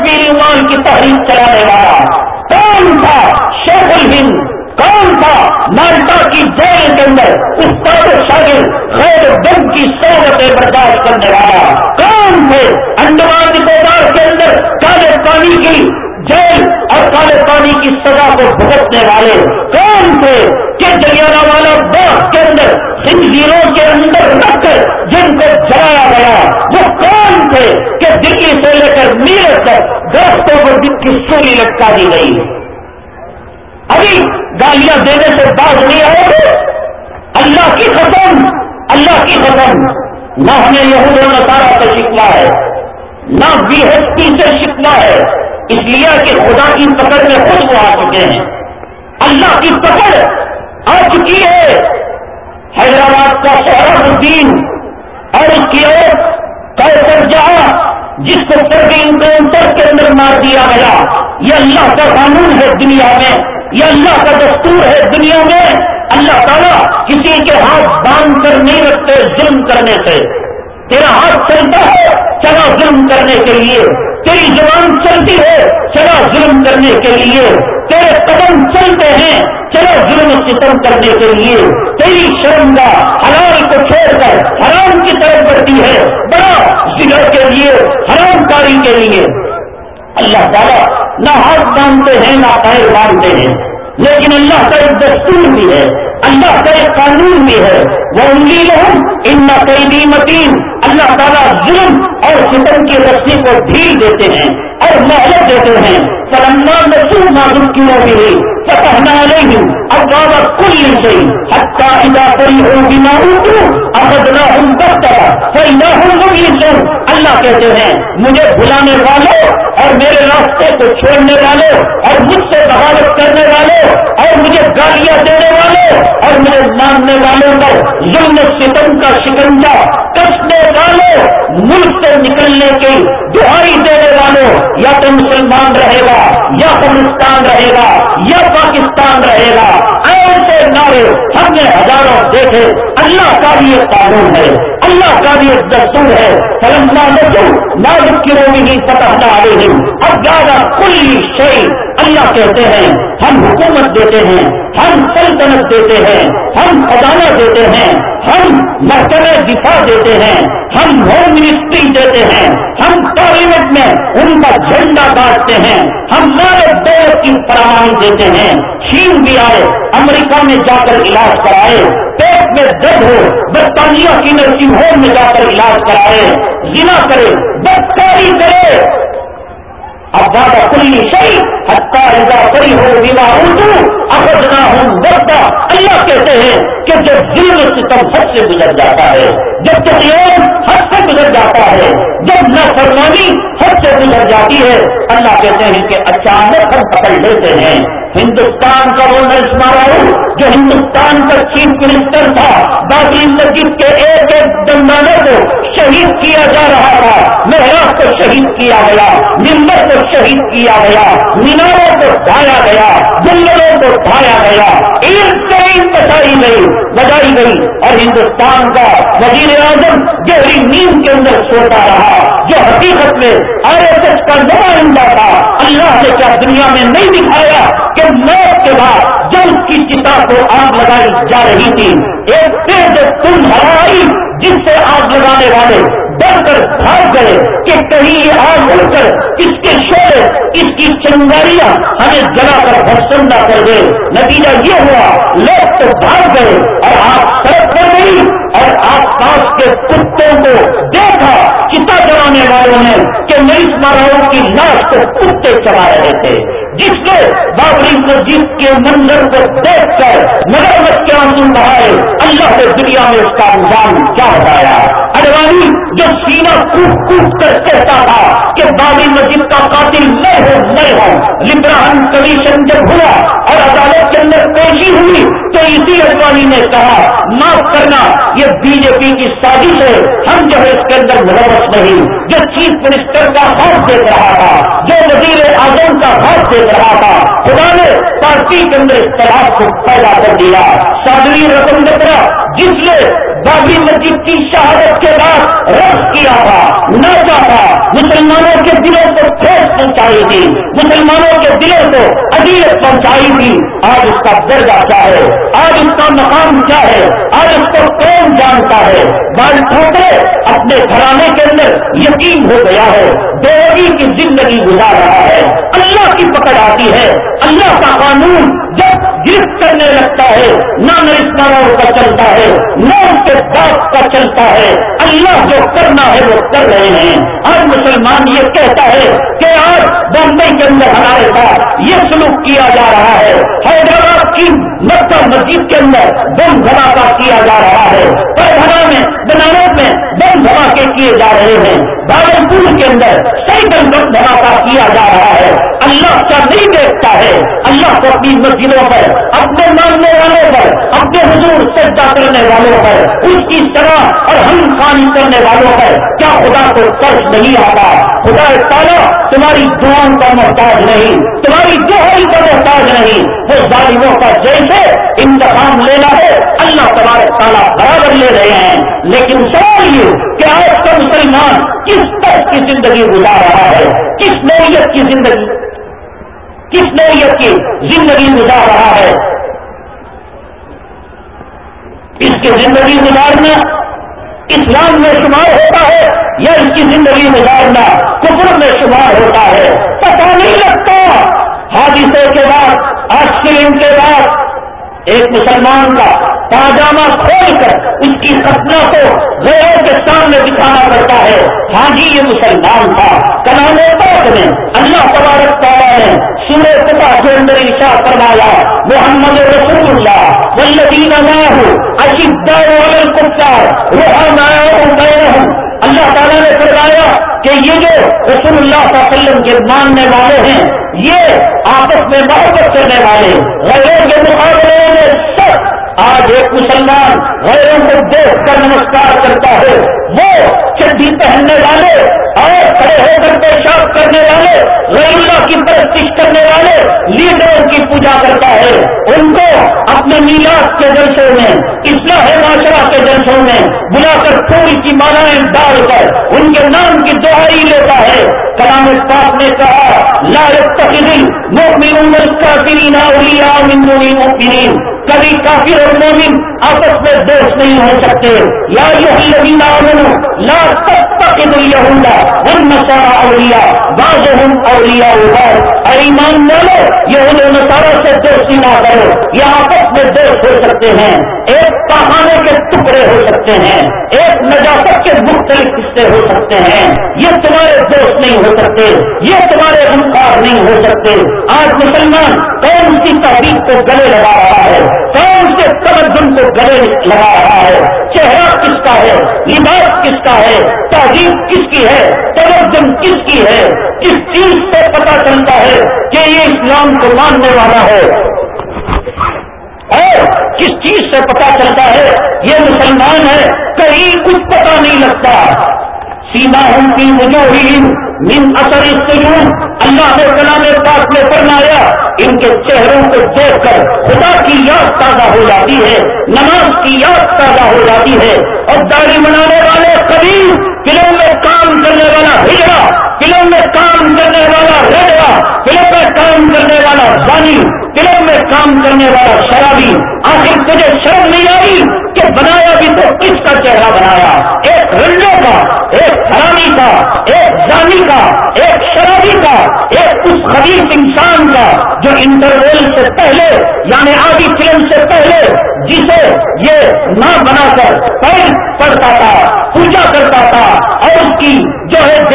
کی تحریر چلانے والا؟ کون تھا شیخ الہند؟ کون تھا مالٹا کی جیل کے اندر استاد شاگرد خیر دم کی سہولتیں برداشت کرنے والا؟ کون تھے انڈمان نکوبار کے اندر کالے پانی کی جیل اور کالے پانی کی سزا کو بھگتنے والے؟ کون تھے کہ جلیانہ والا باغ کے اندر زنجیروں کے اندر رکھ کر جن کو جلایا گیا؟ وہ کون تھے کہ دلی سے لے کر میرٹ تک درختوں کو دن کی سولی لٹکا دی گئی؟ ابھی گالیاں دینے سے باز نہیں آئے اللہ کی قسم، اللہ کی قسم، نہ ہمیں یہود و نصارہ سے شکوا ہے، نہ بی ایس پی سے شکوا ہے۔ اس لیے کہ خدا کی پکڑ میں خود وہ آ چکے ہیں۔ اللہ کی پکڑ آ چکی ہے۔ حیدرآباد کا شہر الدین اور اس کی اور کیسر جہاں جس کو انکاؤنٹر کے اندر مار دیا گیا۔ یہ اللہ کا قانون ہے دنیا میں۔ یہ اللہ کا دستور ہے دنیا میں۔ اللہ تعالیٰ کسی کے ہاتھ باندھ کر نہیں رکھتے ظلم کرنے سے۔ تیرا ہاتھ چلتا ہے، چلا ظلم کرنے کے لیے۔ تیری زبان چلتی ہے، چلا ظلم کرنے کے لیے۔ تیرے قدم چلتے ہیں، چلا ظلم ستم کرنے کے لیے۔ تیری شرم کا حلال کو چھوڑ کر حرام کی طرف بڑھتی ہے۔ بڑا ضلع کے لیے حرام کاری کے لیے۔ اللہ تعالیٰ نہ ہاتھ مانتے ہیں، نہ پیر مانتے ہیں۔ لیکن اللہ کا ایک دستور بھی ہے۔ اللہ کا ایک قانون بھی ہے۔ وہ انگلی رہوں ان قیدی متین اللہ تعالیٰ ظلم اور ستم کی رسی کو ڈھیل دیتے ہیں اور محلت دیتے ہیں۔ فلما نسو معلوم کیوں بھی فتحنا علیہم ابواب کل شيء حتى اذا فرحوا بما اوتوا اخذناهم بغتة فاذا هم مبلسون اللہ کہتے ہیں، مجھے بلانے والوں اور میرے راستے کو چھوڑنے والوں اور مجھ سے بغاوت کرنے والوں اور مجھے گالیاں دینے والوں اور میں ماننے والوں پر ظلم ستم کا شکنجا کسنے والوں ملک سے نکلنے کی دہائی دے والوں یا تو مسلمان رہے گا، یا افغانستان رہے گا، یا پاکستان رہے گا۔ ایسے نعرے ہم نے ہزاروں دیکھے۔ اللہ کا بھی ایک قانون ہے، اللہ کا بھی ایک دستور ہے۔ فلما نہ مالک کی روی نہ آئے اب زیادہ کل شہی اللہ کہتے ہیں، ہم حکومت دیتے ہیں، ہم سلطنت دیتے ہیں، ہم خزانہ دیتے ہیں۔ ہم محکمہ دفاع دیتے ہیں، ہم ہوم منسٹری دیتے ہیں، ہم پارلیمنٹ میں ان کا جھنڈا بانٹتے ہیں، ہم مارے دور کی فراہمی دیتے ہیں۔ چین بھی آئے، امریکہ میں جا کر علاج کرائے، پیٹ میں درد ہو، برطانیہ کی نرسنگ ہوم میں جا کر علاج کرائے ضلع کرے، بدکاری کرے۔ اب زیادہ کلی صحیح حتہ کری ہو بیما اردو اخذنا ہوں برتا اللہ کہتے ہیں کہ جب ظلم ستم حد سے گزر جاتا ہے، جب تقیام حد سے گزر جاتا ہے، جب نافرمانی حد سے گزر جاتی ہے، اللہ کہتے ہیں کہ اچانک ہم پکڑ لیتے ہیں۔ ہندوستان کا وہ ہوں جو ہندوستان کا چیف منسٹر تھا، باقی مسجد کے ایک ایک دندانوں کو شہید کیا جا رہا تھا، محراب کو شہید کیا گیا ممبر کو شہید کیا گیا، میناروں کو ڈھایا گیا، جنگلوں کو ڈھایا گیا، ایک سے بچائی گئی بجائی گئی، اور ہندوستان کا وزیر اعظم گہری نیند کے اندر سوتا رہا، جو حقیقت میں آر ایس ایس کا نمائندہ تھا، اللہ نے کیا دنیا میں نہیں دکھایا کہ موت کے بعد جب کی چتا کو آگ لگائی جا رہی تھی ایک تیز تم ہوائی جن سے آگ لگانے والے ڈر کر بھاگ گئے کہ کہیں یہ آگ اڑ کر اس کے شور اس کی چنگاریاں ہمیں جلا کر بھرسن نہ کر دے۔ نتیجہ یہ ہوا، لوگ تو بھاگ گئے اور آپ سڑک پر گئی اور آس پاس کے کتوں کو دیکھا کہ زمانے والوں نے کہ مریض ماراؤں کی لاش کو کتے چلا رہے تھے۔ جس نے بابری مسجد کے منظر کو دیکھ کر مگر کے آنسو بہائے اللہ نے دنیا میں اس کا انجام کیا بتایا اڈوانی جو سینا کوٹ کوٹ کر کہتا تھا کہ بابری مسجد کا قاتل میں ہوں میں ہوں۔ لبراہن کمیشن جب ہوا اور عدالت کے اندر پیشی ہوئی تو اسی اڈوانی نے کہا، معاف کرنا، یہ بی جے پی کی سازش ہے۔ ہم جو ہے اس کے اندر ملوث نہیں۔ جو چیف منسٹر کا ہاتھ دیکھ رہا تھا، جو وزیر اعظم کا ہاتھ دیکھ رہا تھا، خدا نے پارٹی کے اندر اختلاف کو پیدا کر دیا۔ سادری رقم جترا جس نے بابری مسجد کی شہادت کے بعد رقص کیا تھا ناچا تھا، مسلمانوں کے دلوں کو ٹھوس پہنچائی تھی، مسلمانوں کے دلوں کو ادیت پہنچائی تھی۔ آج اس کا درجہ کیا ہے؟ آج اس کا مقام کیا ہے؟ آج اس کو کون جانتا ہے؟ بال ٹھوکے اپنے گھرانے کے اندر یقین ہو گیا ہے دیوی کی زندگی گزار رہا ہے۔ اللہ کی پکڑ آتی ہے، اللہ کا قانون جب گرفت کرنے لگتا ہے نہ نرسماؤں کا چلتا ہے۔ نہ ان کے باپ کا چلتا ہے۔ اللہ جو کرنا ہے وہ کر رہے ہیں۔ ہر مسلمان یہ کہتا ہے کہ آج بمبئی کے اندر ہمارے ساتھ یہ سلوک کیا جا رہا ہے۔ حیدرآباد کی مکہ مسجد کے اندر بم دھماکہ کیا جا رہا ہے پرگنا میں بنارس میں بم دھماکے کیے جا رہے ہیں۔ باغل پور کے اندر سائیکل بم دھماکہ کیا جا رہا ہے۔ اللہ کیا نہیں دیکھتا ہے۔ اللہ کو اپنی مسجدوں پر، اپنے ماننے والوں پر، اپنے حضور سجا کرنے والوں پر، اس کی طرح اور ہم خانی کرنے والوں پر۔ کیا خدا کو فرض نہیں آتا؟ خدا تعالیٰ، تمہاری دعاؤں کا محتاج نہیں۔ تمہاری جوہری کا محتاج نہیں وہ ظالموں کا جیسے انتخاب لینا ہے اللہ تمہارے تعالیٰ برابر لے رہے ہیں لیکن سوال یہ کہ آج کا مسلمان کس طرح کی زندگی گزار رہا ہے، کس نوعیت کی زندگی، کس نوعیت کی زندگی گزار رہا ہے۔ اس کی زندگی گزارنا اسلام میں شمار ہوتا ہے یا اس کی زندگی گزارنا کفر میں شمار ہوتا ہے؟ پتا نہیں لگتا۔ حادثے کے بعد آسکرین کے بعد، ایک مسلمان کا پاجامہ کھول کر اس کی ختنا کو غیروں کے سامنے دکھانا پڑتا ہے۔ ہاں جی یہ مسلمان تھا۔ کلام پاک میں اللہ تبارک تعالیٰ نے سورہ پتا کے اندر اشاع فرمایا، محمد رسول اللہ والذین معه اشداء علی الكفار رحماء بینهم اللہ تعالیٰ نے فرمایا کہ یہ جو رسول اللہ صلی اللہ علیہ وسلم کے ماننے والے ہیں، یہ آپس میں محبت کرنے والے، غیروں کے مقابلے میں سب آج ایک مسلمان غیروں کو دیکھ کر نمسکار کرتا ہے۔ وہ چڈی پہننے والے اور کھڑے ہو کر پیشاب کرنے والے غیر اللہ کی پرستش کرنے والے لیڈروں کی پوجا کرتا ہے۔ ان کو اپنے میلاد کے جلسوں میں، اصلاح معاشرہ کے جلسوں میں بلا کر پھول کی مالائیں ڈال کر ان کے نام کی دہائی لیتا ہے۔ کلام پاک نے کہا، لا تقریب مومن کا فری اولیاء من دون المؤمنین۔ کبھی کافر اور مومن آپس میں دوست نہیں ہو سکتے۔ یا یہی لا تب تک یہودا ہم نسارا اولیا باز ہم اولیا اے ایمان والو یہ نسارا سے دوستی نہ کرو۔ یہ آپس میں دوست ہو سکتے ہیں، ایک پہانے کے ٹکڑے ہو سکتے ہیں، ایک نجاست کے مختلف حصے ہو سکتے ہیں۔ یہ تمہارے دوست نہیں ہو سکتے، یہ تمہارے ہمکار نہیں ہو سکتے۔ آج مسلمان کون سی تحریک کو گلے لگا رہا ہے؟ کون سے تمدن کو گلے لگا رہا ہے؟ چہرہ کس کا ہے؟ لباس کس کا ہے؟ تہذیب کس کی ہے؟ تمدن کس کی ہے؟ کس چیز سے پتا چلتا ہے کہ یہ اسلام کو ماننے والا ہے؟ اور کس چیز سے پتا چلتا ہے یہ مسلمان ہے، کہیں کچھ پتا نہیں لگتا۔ سیما ہم کی مجھے من اثر السجون اللہ نے کلام پاک میں فرمایا، ان کے چہروں کو دیکھ کر خدا کی یاد تازہ ہو جاتی ہے، نماز کی یاد تازہ ہو جاتی ہے۔ اور داڑھی منانے والے قریب فلم میں کام کرنے والا ہجڑا فلم میں کام کرنے والا ریڈا فلم میں کام کرنے والا بانی فلم میں کام کرنے والا شرابی، آخر تجھے شرم نہیں آئی کہ بنایا بھی تو کس کا چہرہ بنایا؟ ایک رنڈو کا، ایک حرامی کا، ایک جانی کا، ایک شرابی کا، ایک اس خبیص انسان کا جو انٹرویل سے پہلے یعنی آدھی فلم سے پہلے، جسے یہ نہ بنا کر پیر پڑتا تھا، پوجا کرتا تھا اور اس کی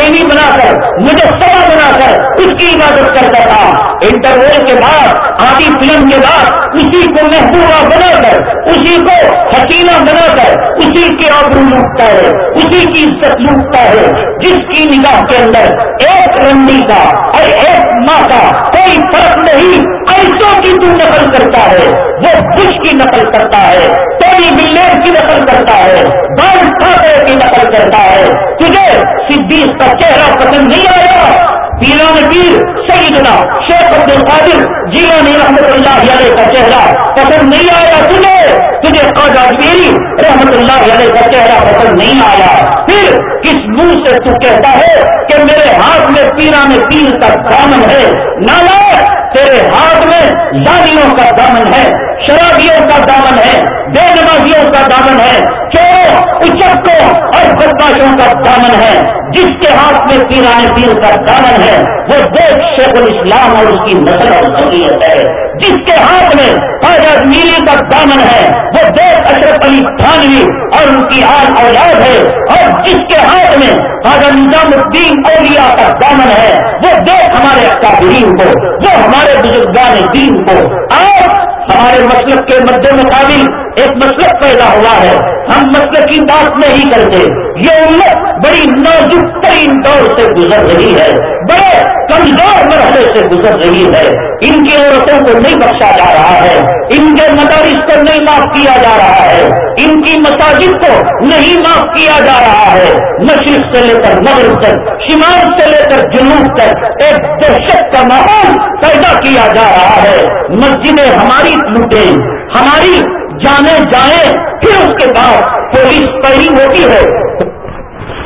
بیوی بنا کر مجھے بنا کر اس کی عبادت کرتا تھا۔ انٹرول کے بعد، آدھی فلم کے بعد اسی کو محبوبہ بنا کر، اسی کو حسینہ بنا کر، اسی کے آبرو لوٹتا ہے، اسی کی عزت لوٹتا ہے۔ جس کی نگاہ کے اندر ایک رنڈی کا اور ایک ماں کا کوئی فرق نہیں ایسوں کی تو نقل کرتا ہے، وہ بش کی نقل کرتا ہے ٹونی بلیر کی نقل کرتا ہے، بال ٹھاکرے کی نقل کرتا ہے۔ تجھے صدیق کا چہرہ پسند نہیں آیا؟ پیران پیر سیدنا شیخ عبد القادر جیوانی رحمت اللہ علیہ کا چہرہ پسند نہیں آیا تجھے؟ تجھے خواجہ میری رحمت اللہ علیہ کا چہرہ پسند نہیں آیا۔ پھر کس منہ سے تو کہتا ہے کہ میرے ہاتھ میں پیلا میں تین کا دامن ہے؟ نہ تیرے ہاتھ میں زانیوں کا دامن ہے۔ شرابیوں کا دامن ہے بے نمازیوں کا دامن ہے، چوروں اچکوں اور بدماشوں کا دامن ہے۔ جس کے ہاتھ میں پیرانے پیر کا دامن ہے، وہ دیکھ شیخ الاسلام اور اس کی نسل اور ضروریت ہے۔ جس کے ہاتھ میں خواجہ میری کا دامن ہے، وہ دیکھ اشرف علی تھانوی اور ان کی آل اولاد ہے۔ اور جس کے ہاتھ میں خواجہ نظام الدین اولیاء کا دامن ہے، وہ دیکھ ہمارے اکابرین کو، وہ ہمارے بزرگان دین کو۔ اور ہمارے مسلک کے مد مقابل ایک مسلک پیدا ہوا ہے۔ ہم مسلک کی بات نہیں کرتے۔ یہ امت بڑی نازک ترین دور سے گزر رہی ہے۔ بڑے کمزور مرحلے سے گزر رہی ہے۔ ان کی عورتوں کو نہیں بخشا جا رہا ہے۔ ان کے مدارس کو نہیں معاف کیا جا رہا ہے۔ ان کی مساجد کو نہیں معاف کیا جا رہا ہے۔ مشرق سے لے کر مغرب تک، شمال سے لے کر جنوب تک ایک دہشت کا ماحول پیدا کیا جا رہا ہے۔ مسجدیں ہماری لوٹیں، ہماری جانے جائیں، پھر اس کے بعد پولیس پہلی ہوتی ہے۔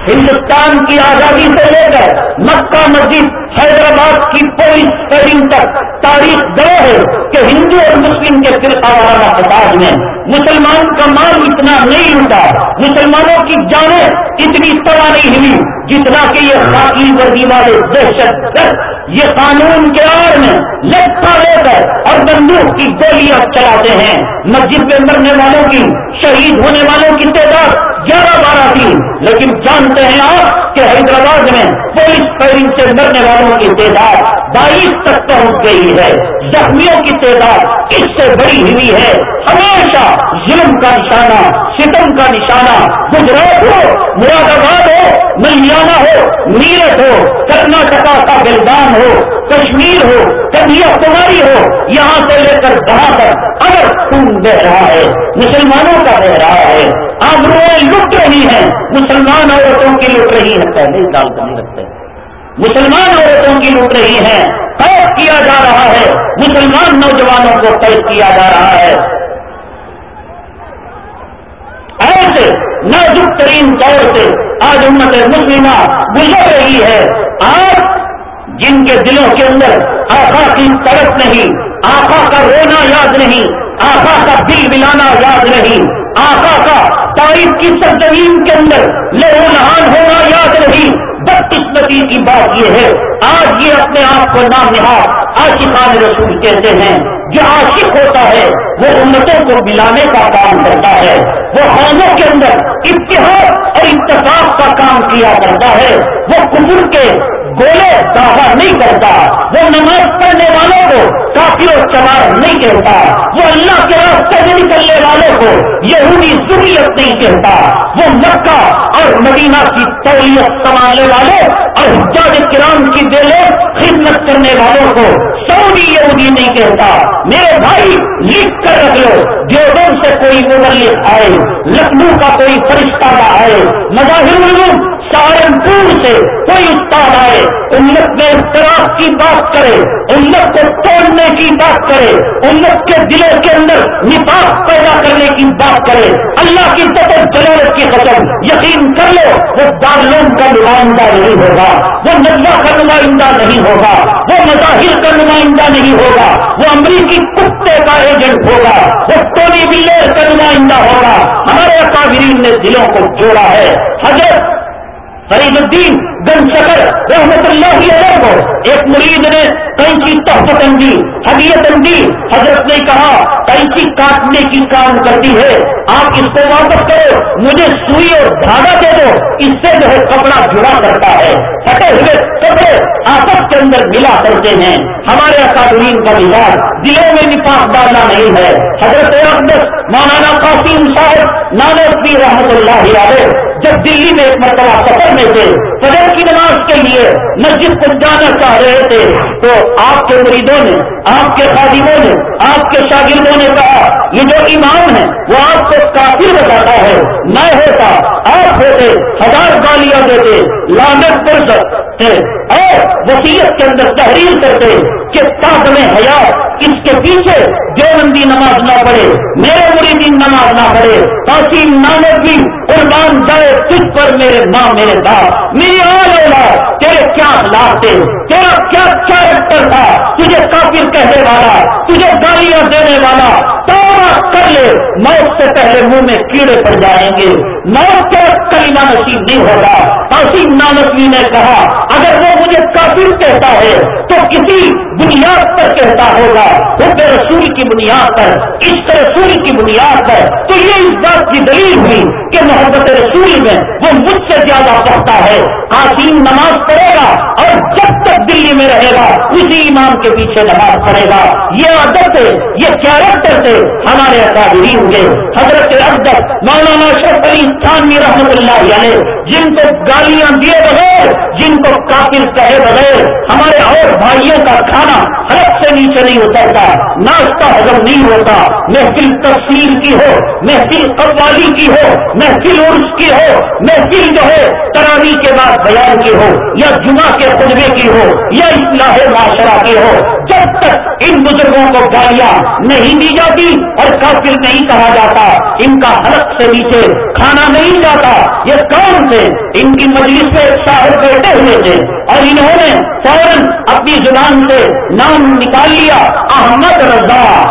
ہندوستان کی آزادی سے لے کر مکہ مسجد حیدرآباد کی پولیس فیرنگ تک تاریخ دو ہے کہ ہندو اور مسلم کے فرقہ وارانہ فساد میں مسلمان کا مال اتنا نہیں ہوتا مسلمانوں کی جانیں اتنی سوا نہیں ہوئی، جتنا کہ یہ خاکی وردی والے دہشت گرد، یہ قانون کے آڑ میں لکھا لے کر اور بندوق کی گولیاں چلاتے ہیں۔ مسجد میں مرنے والوں کی، شہید ہونے والوں کی تعداد گیارہ بارہ تین لیکن جانتے ہیں آپ کہ حیدرآباد میں پولیس فائرنگ سے مرنے والوں کی تعداد بائیس تک پہنچ گئی ہے۔ زخمیوں کی تعداد اس سے بڑی ہوئی ہے۔ ہمیشہ ظلم کا نشانہ، ستم کا نشانہ۔ گجرات ہو، مراد آباد ہو، ملیانہ ہو میرٹ ہو کرناٹکا کا بلدان ہو، کشمیر ہو کنیا کماری ہو، یہاں سے لے کر جہاں تک اگر خون بہ رہا ہے، مسلمانوں کا بہ رہا ہے۔ آبروئیں لٹ رہی ہیں، مسلمان عورتوں کی لٹ رہی ہیں۔ پہلے ڈال کر نہیں رکھتے مسلمان عورتوں کی لٹ رہی ہیں، قید کیا جا رہا ہے۔ مسلمان نوجوانوں کو قید کیا جا رہا ہے۔ ایسے نازک ترین طور سے آج امت مسلمہ گزر رہی ہے۔ آج جن کے دلوں کے اندر آخا کی طرف نہیں آخا کا رونا یاد نہیں، آقا کا دل ملانا یاد نہیں، آقا کا تاریخ کی سرزمین کے اندر لہو لہان ہونا یاد نہیں۔ بدقسمتی کی بات یہ ہے۔ آج یہ اپنے آپ کو نام نہاد عاشقان رسول کہتے ہیں۔ جو عاشق ہوتا ہے، وہ امتوں کو ملانے کا کام کرتا ہے۔ وہ خانوں کے اندر اتحاد اور اتفاق کا کام کیا کرتا ہے۔ وہ کفر کے گولے داغا نہیں کرتا۔ وہ نماز پڑھنے والوں کو کافی و چمار نہیں کہتا۔ وہ اللہ کے راستے میں نکلنے والوں کو یہودی ضروریت نہیں کہتا۔ وہ مکہ اور مدینہ کی تولیت سنبھالنے والے اور حجاج کرام کی دلوں خدمت کرنے والوں کو سعودی یہودی نہیں کہتا۔ میرے بھائی، لکھ کر رکھ لو۔ دیوبند سے کوئی مبلک آئے، لکھنؤ کا کوئی فرشتہ آئے مظاہر سہارنپور سے کوئی استاد آئے، امت میں اختلاف کی بات کرے، امت کو توڑنے کی بات کرے، امت کے دلوں کے اندر نفاق پیدا کرنے کی بات کرے۔ اللہ کی طرف جلالت کی قسم، یقین کر لو، وہ دارلوم کا نمائندہ نہیں ہوگا، وہ ندوا کا نمائندہ نہیں ہوگا، وہ مظاہر کا نمائندہ نہیں ہوگا، وہ امریکی کتے کا ایجنٹ ہوگا وہ ٹونی بلیر کا نمائندہ ہوگا۔ ہمارے اکابرین نے دلوں کو جوڑا ہے۔ حضرت فرید الدین گن شکر رحمت اللہ علیہ کو ایک مرید نے کینچی تحفت اندی حدیت اندی حضرت نے کہا کینچی کاٹنے کی کام کرتی ہے، آپ اس کو واپس کرو، مجھے سوئی اور دھاگا دے دو، اس سے جو ہے کپڑا جڑا کرتا ہے۔ پھٹے ہوئے کپڑے آپس کے اندر ملا کرتے ہیں۔ ہمارے اکادرین کا مزاج دلوں میں نفاق ڈالنا نہیں ہے۔ حضرت اقدس، مولانا قاسم صاحب نانوی رحمت اللہ علیہ۔ جب دلی میں ایک مرتبہ سفر میں تھے، فجر کی نماز کے لیے مسجد کو جانا چاہ رہے تھے، تو آپ کے مریدوں نے، آپ کے خادموں نے، آپ کے شاگردوں نے کہا، یہ جو امام ہے وہ آپ کو کافی بتاتا ہے۔ میں ہوتا، آپ ہوتے، ہزار گالیاں دیتے لانت پر سکتے اور وسیعت کے اندر تحریر کرتے کہ پاک میں حیات اس کے پیچھے جو نماز نہ پڑھے، میرے مریدین نماز نہ پڑھے تاکہ نانک بھی قربان جائے تجھ پر میرے ماں، میرے باپ۔ میری آل تیرے کیا تھے تیرا کیا کیریکٹر تھا؟ تجھے کافر کہنے والا، تجھے گالیاں دینے والا۔ کر لے، موت سے پہلے منہ میں کیڑے پڑ جائیں گے۔ موت کے کلیمہ نصیب نہیں ہوگا۔ قاسم نانکوی نے کہا، اگر وہ مجھے کافر کہتا ہے، تو کسی بنیاد پر کہتا ہوگا۔ حب رسول کی بنیاد پر، عشق رسول کی بنیاد پر۔ تو یہ اس بات کی دلیل ہوئی کہ محبت رسول میں وہ مجھ سے زیادہ پڑھتا ہے۔ قاسم نماز پڑھے گا اور جب تک دلی میں رہے گا، اسی امام کے پیچھے نماز پڑھے گا۔ یہ عادت ہے، یہ کیریکٹر تھے ہمارے اکادرین کے حضرت ابدت مولانا شرف علی خانوی رحمت اللہ علیہ جن کو گالیاں دیے بغیر، جن کو کافر کہے بغیر، ہمارے اور بھائیوں کا کھانا حلق سے نیچے نہیں اترتا، ناشتہ ہزم نہیں ہوتا، محفل تفصیل کی ہو، محفل قوالی کی ہو، محفل عرس کی ہو، محفل جو ہے تراوی کے بعد بیان کی ہو، یا جمعہ کے خطبے کی ہو، یا اصلاح معاشرہ کی ہو، جب تک ان بزرگوں کو گالیاں نہیں دی جاتی اور کافر نہیں کہا جاتا، ان کا حلق سے نیچے کھانا نہیں جاتا، یہ کون تھے، ان کی مجلس سے صاحب بیٹھے ہوئے تھے اور انہوں نے فوراً اپنی زبان سے نام نکال لیا، احمد رضا۔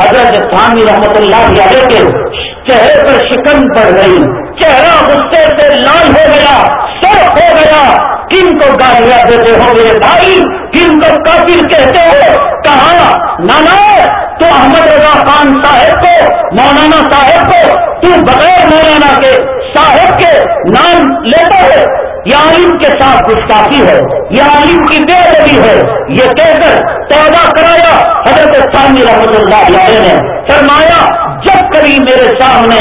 حضرت خانی رحمت اللہ علیہ کے چہرے پر شکن پڑ گئی، چہرہ غصے سے لال ہو گیا سر ہو گیا۔ کن کو گالیاں دیتے ہو میرے بھائی، کن کو کافر کہتے ہو؟ کہا نانا، تو احمد رضا خان صاحب کو، مولانا صاحب کو، تو بغیر مولانا کے صاحب کے نام لیتا ہے، یہ عالم کے ساتھ گستاخی ہے، یہ عالم کی بے ادبی ہے۔ یہ کہہ کر توبہ کرایا، حضرت ثانی رحمت اللہ علیہ نے فرمایا جب کبھی میرے سامنے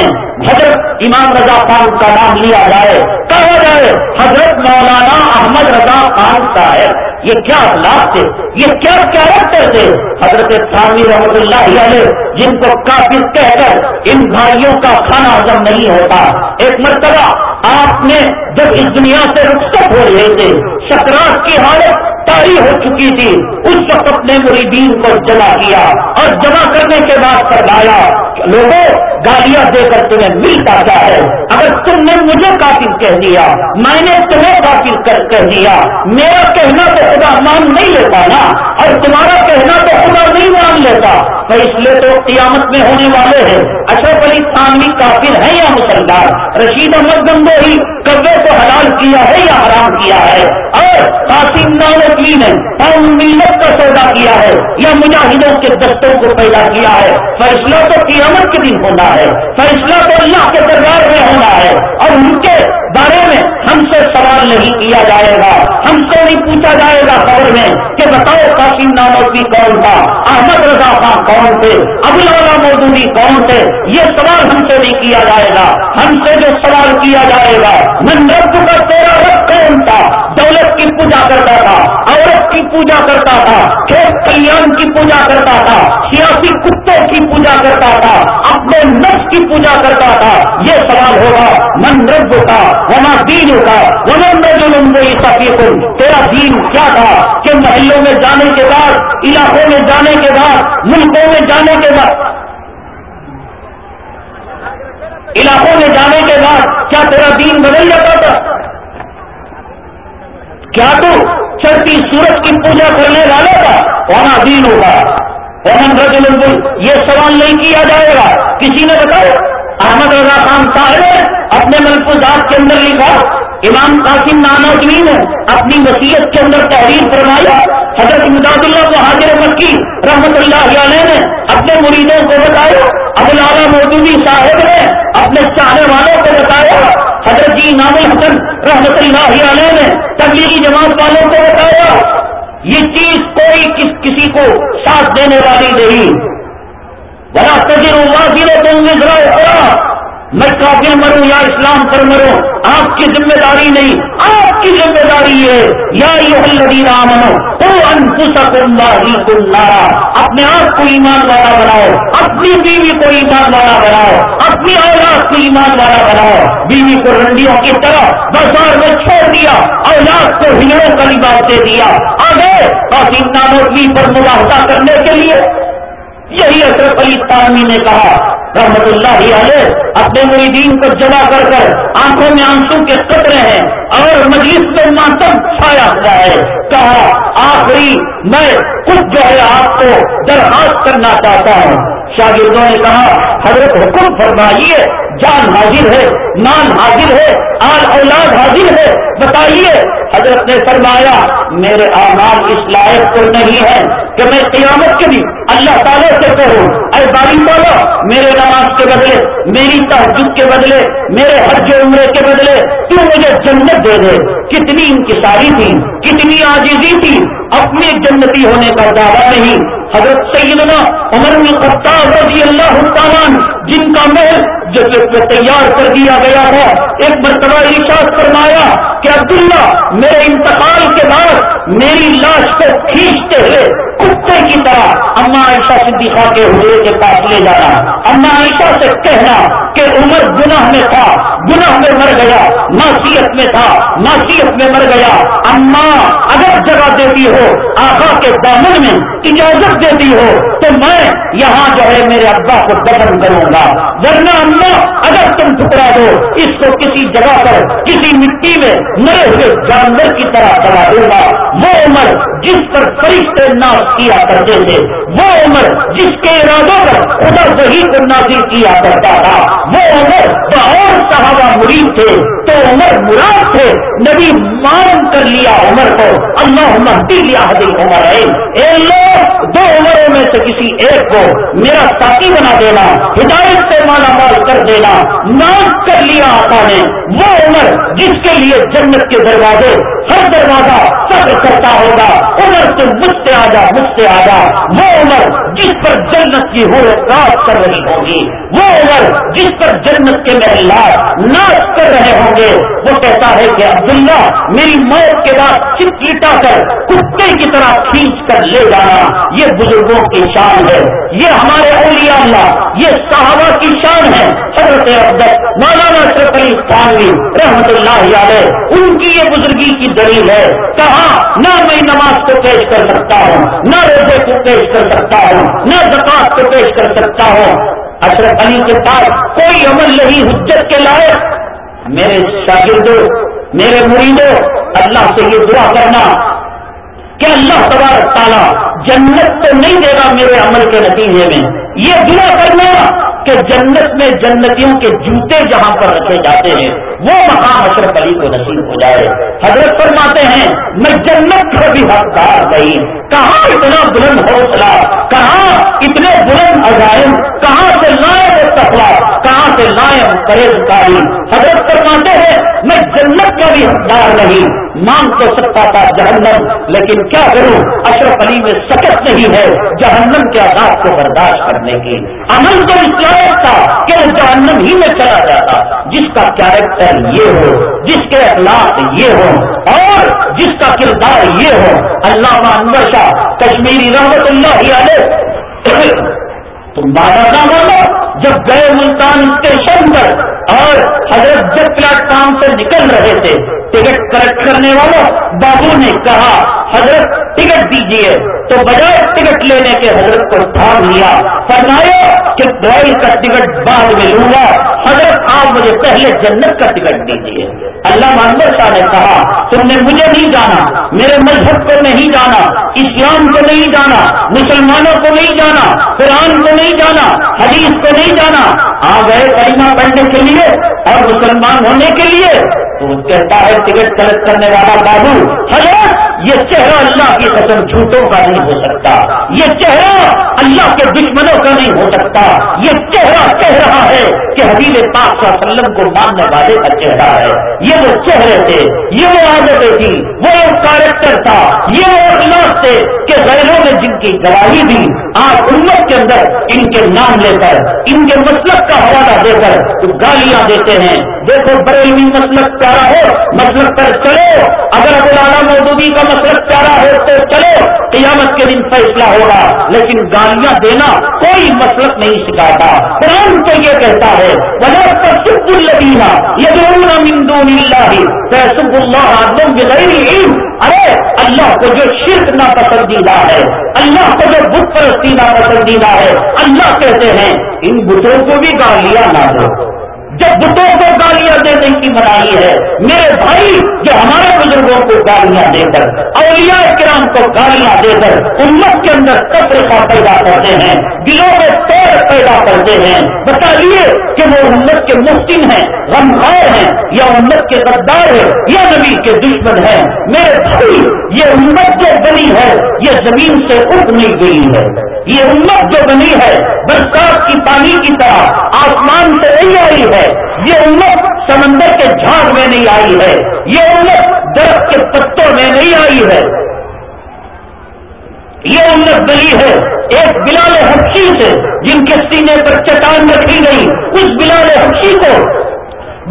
حضرت امام رضا خان کا نام لیا جائے، کہا جائے، حضرت مولانا احمد رضا خان صاحب، یہ کیا اخلاق تھے؟ یہ کیا کیریکٹر تھے حضرت سامی رحمت اللہ علیہ، جن کو کافی کہہ کر ان بھائیوں کا کھانا ہزم نہیں ہوتا۔ ایک مرتبہ آپ نے جب اس دنیا سے رخصت ہو رہے تھے سکرات کی حالت تاری ہو چکی تھی۔ اس وقت اپنے مریدین کو جمع کیا اور جمع کرنے کے بعد کروایا لوگوں، گالیاں دے کر تمہیں ملتا کیا ہے؟ اگر تم نے مجھے کافر کہہ دیا، میں نے تمہیں کافر کہہ دیا، میرا کہنا تو خدا مان نہیں لیتا نا، اور تمہارا کہنا تو خدا نہیں مان لیتا۔ تو اس لیے تو قیامت میں ہونے والے ہیں۔ اشرف علی خانوی کافر ہے یا مسلمان؟ رشید احمد گنگو ہی کبے کو حلال کیا ہے یا حرام کیا ہے؟ اور قاسم ناوکی نے قوم ملت کا سودا کیا ہے یا مجاہدوں کے دستوں کو پیدا کیا ہے؟ فیصلہ تو قیامت کے دن ہونا ہے۔ فیصلہ تو اللہ کے دربار میں ہونا ہے۔ اور ان کے بارے میں ہم سے سوال نہیں کیا جائے گا۔ ہم سے نہیں پوچھا جائے گا خبر میں کہ بتاؤ قاسم ناموی کون تھا؟ احمد رضا خان کون تھے؟ ابو اللہ مودودی کون تھے؟ یہ سوال ہم سے نہیں کیا جائے گا۔ ہم سے جو سوال کیا جائے گا، من رب کا تیرا رب تھا دولت کی پوجا کرتا تھا، عورت کی پوجا کرتا تھا، کھیت کلیان کی پوجا کرتا تھا، سیاسی کتوں کی پوجا کرتا تھا، اپنے نفس کی پوجا کرتا تھا۔ یہ سوال ہوگا، من رب کا وہاں دین ہوگا وہاں میں جو تیرا دین کیا تھا؟ کہ محلوں میں جانے کے بعد، علاقوں میں جانے کے بعد، ملکوں میں جانے کے بعد۔ علاقوں میں جانے کے بعد کیا تیرا دین بدل جاتا تھا؟ کیا تو چڑھتی سورج کی پوجا کرنے والے کا وہاں دین ہوگا؟ وہاں یہ سوال نہیں کیا جائے گا؟ کسی نے بتایا؟ احمد رضا خان صاحب نے اپنے ملفوظات کے اندر لکھا، امام قاسم نانوی نے اپنی وسیعت کے اندر تحریر فرمایا حضرت امداد اللہ کو حاضر مکی رحمت اللہ علیہ نے اپنے مریدوں کو بتایا، ابو لالا مودودی صاحب نے اپنے چاہنے والوں کو بتایا حضرت جی امام الحسن رحمت اللہ علیہ نے تبلیغی جماعت والوں کو بتایا، یہ چیز کوئی کس کسی کو ساتھ دینے والی نہیں۔ بڑا تجربہ واضح تم ذرا میں کافر مروں یا اسلام پر مروں، آپ کی ذمہ داری نہیں، آپ کی ذمہ داری ہے، یا یہ منو اپنے آپ کو ایمان والا بناؤ، اپنی بیوی کو ایمان والا بناؤ، اپنی اولاد کو ایمان والا بناؤ، بیوی کو رنڈیوں کی طرح بازار میں چھوڑ دیا، اولاد کو ہیروں کا لباس دے دیا، آگے اور ناموی پر مباحثہ کرنے کے لیے یہی اشرف علی تعمی نے کہا رحمت اللہ علیہ، اپنے مریدین کو جمع کر کر آنکھوں میں آنسو کے قطرے ہیں اور مجلس میں ماتم چھایا ہوا ہے۔ کہا، آخری، میں خود جو ہے آپ کو درخواست کرنا چاہتا ہوں۔ شاگردوں نے کہا، حضرت حکم فرمائیے جان حاضر ہے مان حاضر ہے، آل اولاد حاضر ہے۔ بتائیے، حضرت نے فرمایا، میرے آمال اس لائق تو نہیں ہے کہ میں قیامت کے بھی اللہ تعالیٰ سے کہوں۔ اے باری والا میرے نماز کے بدلے، میری تحجد کے بدلے، میرے حج عمرے کے بدلے، تو مجھے جنت دے دے۔ کتنی انکساری تھی، کتنی آجیزی تھی۔ اپنی جنتی ہونے کا دعویٰ نہیں حضرت سیدنا عمر خطاب رضی اللہ تعالیٰ جن کا محل جو تیار کر دیا گیا تھا ایک مرتبہ ارشاد فرمایا کہ عبداللہ میرے انتقال کے بعد میری لاش کو کھینچتے ہوئے کتے کی طرح اما عائشہ صدیقہ کے حجرے کے پاس لے جانا۔ اما عائشہ سے کہنا کہ عمر گناہ میں تھا، گناہ میں مر گیا، معصیت میں تھا، معصیت میں مر گیا۔ اما، اگر جگہ دیتی ہو آقا کے دامن میں اجازت دیتی ہو، تو میں یہاں جو ہے میرے ابا کو دفن کروں گا۔ ورنہ اما اگر تم ٹکڑا دو، اس کو کسی جگہ پر، کسی مٹی میں مرے ہوئے جانور کی طرح کرا دوں گا۔ وہ عمر جس پر فرشتے ناز کیا کرتے تھے، وہ عمر جس کے ارادوں پر خدا وہی کو نازل کیا کرتا تھا۔ وہ عمر جو اور صحابہ مرید تھے، تو عمر مراد تھے۔ نبی مان کر لیا عمر کو۔ اللہ محدود لیا حدیث عمر ہے اے لوگ دو عمروں میں سے کسی ایک کو میرا ساتھی بنا دینا، ہدایت سے مالا مال کر دینا ناز کر لیا آقا نے، وہ عمر جس کے لیے جنت کے دروازے ہر دروازہ سب کرتا ہوگا۔ عمر سے مجھ سے آ جا، مجھ سے آ جا۔ وہ عمر جس پر جنت کی ہو رات کر رہی ہوگی۔ وہ عمر جس پر جنت کے محلات ناچ کر رہے ہوں گے۔ وہ کہتا ہے کہ عبداللہ، میری موت کے بعد چپ لٹا کر کتے کی طرح کھینچ کر لے جانا۔ یہ بزرگوں کی شان ہے۔ یہ ہمارے اولیاء اللہ، یہ صحابہ کی شان ہے۔ حضرت عبدت مولانا اشرف علی خانوی رحمت اللہ علیہ، ان کی یہ بزرگی کی دلیل ہے۔ کہا نہ میں نماز کو پیش کر سکتا ہوں، نہ روزے کو پیش کر سکتا ہوں، نہ زکات کو پیش کر سکتا ہوں۔ اشرف علی کے پاس کوئی عمل نہیں، حجت کے لائق۔ میرے شاگردوں میرے مریدوں اللہ سے یہ دعا کرنا کہ اللہ تبارک تعالیٰ جنت تو نہیں دے گا میرے عمل کے نتیجے میں۔ یہ دعا کرنا کہ جنت میں جنتیوں کے جوتے جہاں پر رکھے جاتے ہیں۔ وہ مقام اشرف علی کو نصیب ہو جائے۔ حضرت فرماتے ہیں، میں جنت پر بھی حقدار نہیں۔ کہاں اتنا بلند حوصلہ؟ کہاں اتنے بلند عزائم؟ کہاں کہاں پرہیز کاری۔ حضرت فرماتے ہیں، میں جنت کا بھی حقدار نہیں مانگ تو سکتا تھا جہنم، لیکن کیا کروں؟ اشرف علی میں سکت نہیں ہے جہنم کے آزاد کو برداشت کرنے کی۔ عمل تو اس لائق تھا کہ وہ جہنم ہی میں چلا جاتا، جس کا کیریکٹر یہ ہو، جس کے اخلاق یہ ہو اور جس کا کردار یہ ہو۔ اللہ انور شاہ، کشمیری رحمت اللہ علیہ تو مانا نہ مانا جب گئے ملتان اسٹیشن پر اور حضرت جب پلیٹ فارم سے نکل رہے تھے ٹکٹ کلیکٹ کرنے والوں، بابو نے کہا، حضرت ٹکٹ دیجیے تو بجائے ٹکٹ لینے کے حضرت کو تھام لیا۔ فرمایا کہ ڈرائیو کا ٹکٹ بعد میں لوں گا۔ حضرت، آپ مجھے پہلے جنت کا ٹکٹ دیجیے اللہ محمد شاہ نے کہا، تم نے مجھے نہیں جانا، میرے مذہب کو نہیں جانا، اسلام کو نہیں جانا، مسلمانوں کو نہیں جانا، قرآن کو نہیں جانا، حدیث کو نہیں جانا۔ آ گئے کریمہ پڑھنے کے لیے اور مسلمان ہونے کے لیے۔ تو کہتا ہے ٹکٹ کلیکٹ کرنے والا بابو حضرت یہ چہرہ اللہ کی قسم جھوٹوں کا نہیں ہو سکتا۔ یہ چہرہ اللہ کے دشمنوں کا نہیں ہو سکتا۔ یہ چہرہ کہہ رہا ہے کہ حبیب پاک صلی اللہ علیہ وسلم کو ماننے والے کا چہرہ ہے۔ یہ وہ چہرے تھے، یہ وہ عادتیں تھی وہ ایک کیریکٹر تھا۔ یہ وہ اخلاق تھے کہ غیروں نے جن کی گواہی دی آج امت کے اندر ان کے نام لے کر، ان کے مسلک کا حوالہ دے کر گالیاں دیتے ہیں۔ دیکھو بریلوی مسلک پیارا ہو، مسلک پر چلو۔ اگر ابو مودودی کا مسلک پیارا ہو تو چلو، قیامت کے دن فیصلہ ہوگا، لیکن گالیاں دینا کوئی مسلک نہیں سکھاتا۔ قرآن تو یہ کہتا ہے سب الدینہ یہ فیصب اللہ آدم بغیر ارے، اللہ کو جو شرک ناپسندیدہ ہے، اللہ کو جو بت پرستی ناپسندیدہ ہے، اللہ کہتے ہیں، ان بتوں کو بھی گالیاں نہ دو۔ جب بتوں کو گالیاں دینے کی منائی ہے، میرے بھائی جو ہمارے بزرگوں کو گالیاں دے کر، اولیاء کرام کو گالیاں دے کر امت کے اندر قطر کا پیدا کرتے ہیں، دلوں میں توڑ پیدا کرتے ہیں۔ بتائیے کہ وہ امت کے مفتین ہیں غمخار ہیں یا امت کے غدار ہیں یا نبی کے دشمن ہیں؟ میرے بھائی، یہ امت جو بنی ہے، یہ زمین سے اٹھ نہیں گئی ہے۔ یہ امت جو بنی ہے، برسات کی پانی کی طرح آسمان سے نہیں آئی ہے۔ یہ امت سمندر کے جھاگ میں نہیں آئی ہے۔ یہ امت درخت کے پتوں میں نہیں آئی ہے۔ یہ امت بنی ہے۔ ایک بلال حقی سے جن کے سینے پر چٹان رکھی گئی، اس بلال حقی کو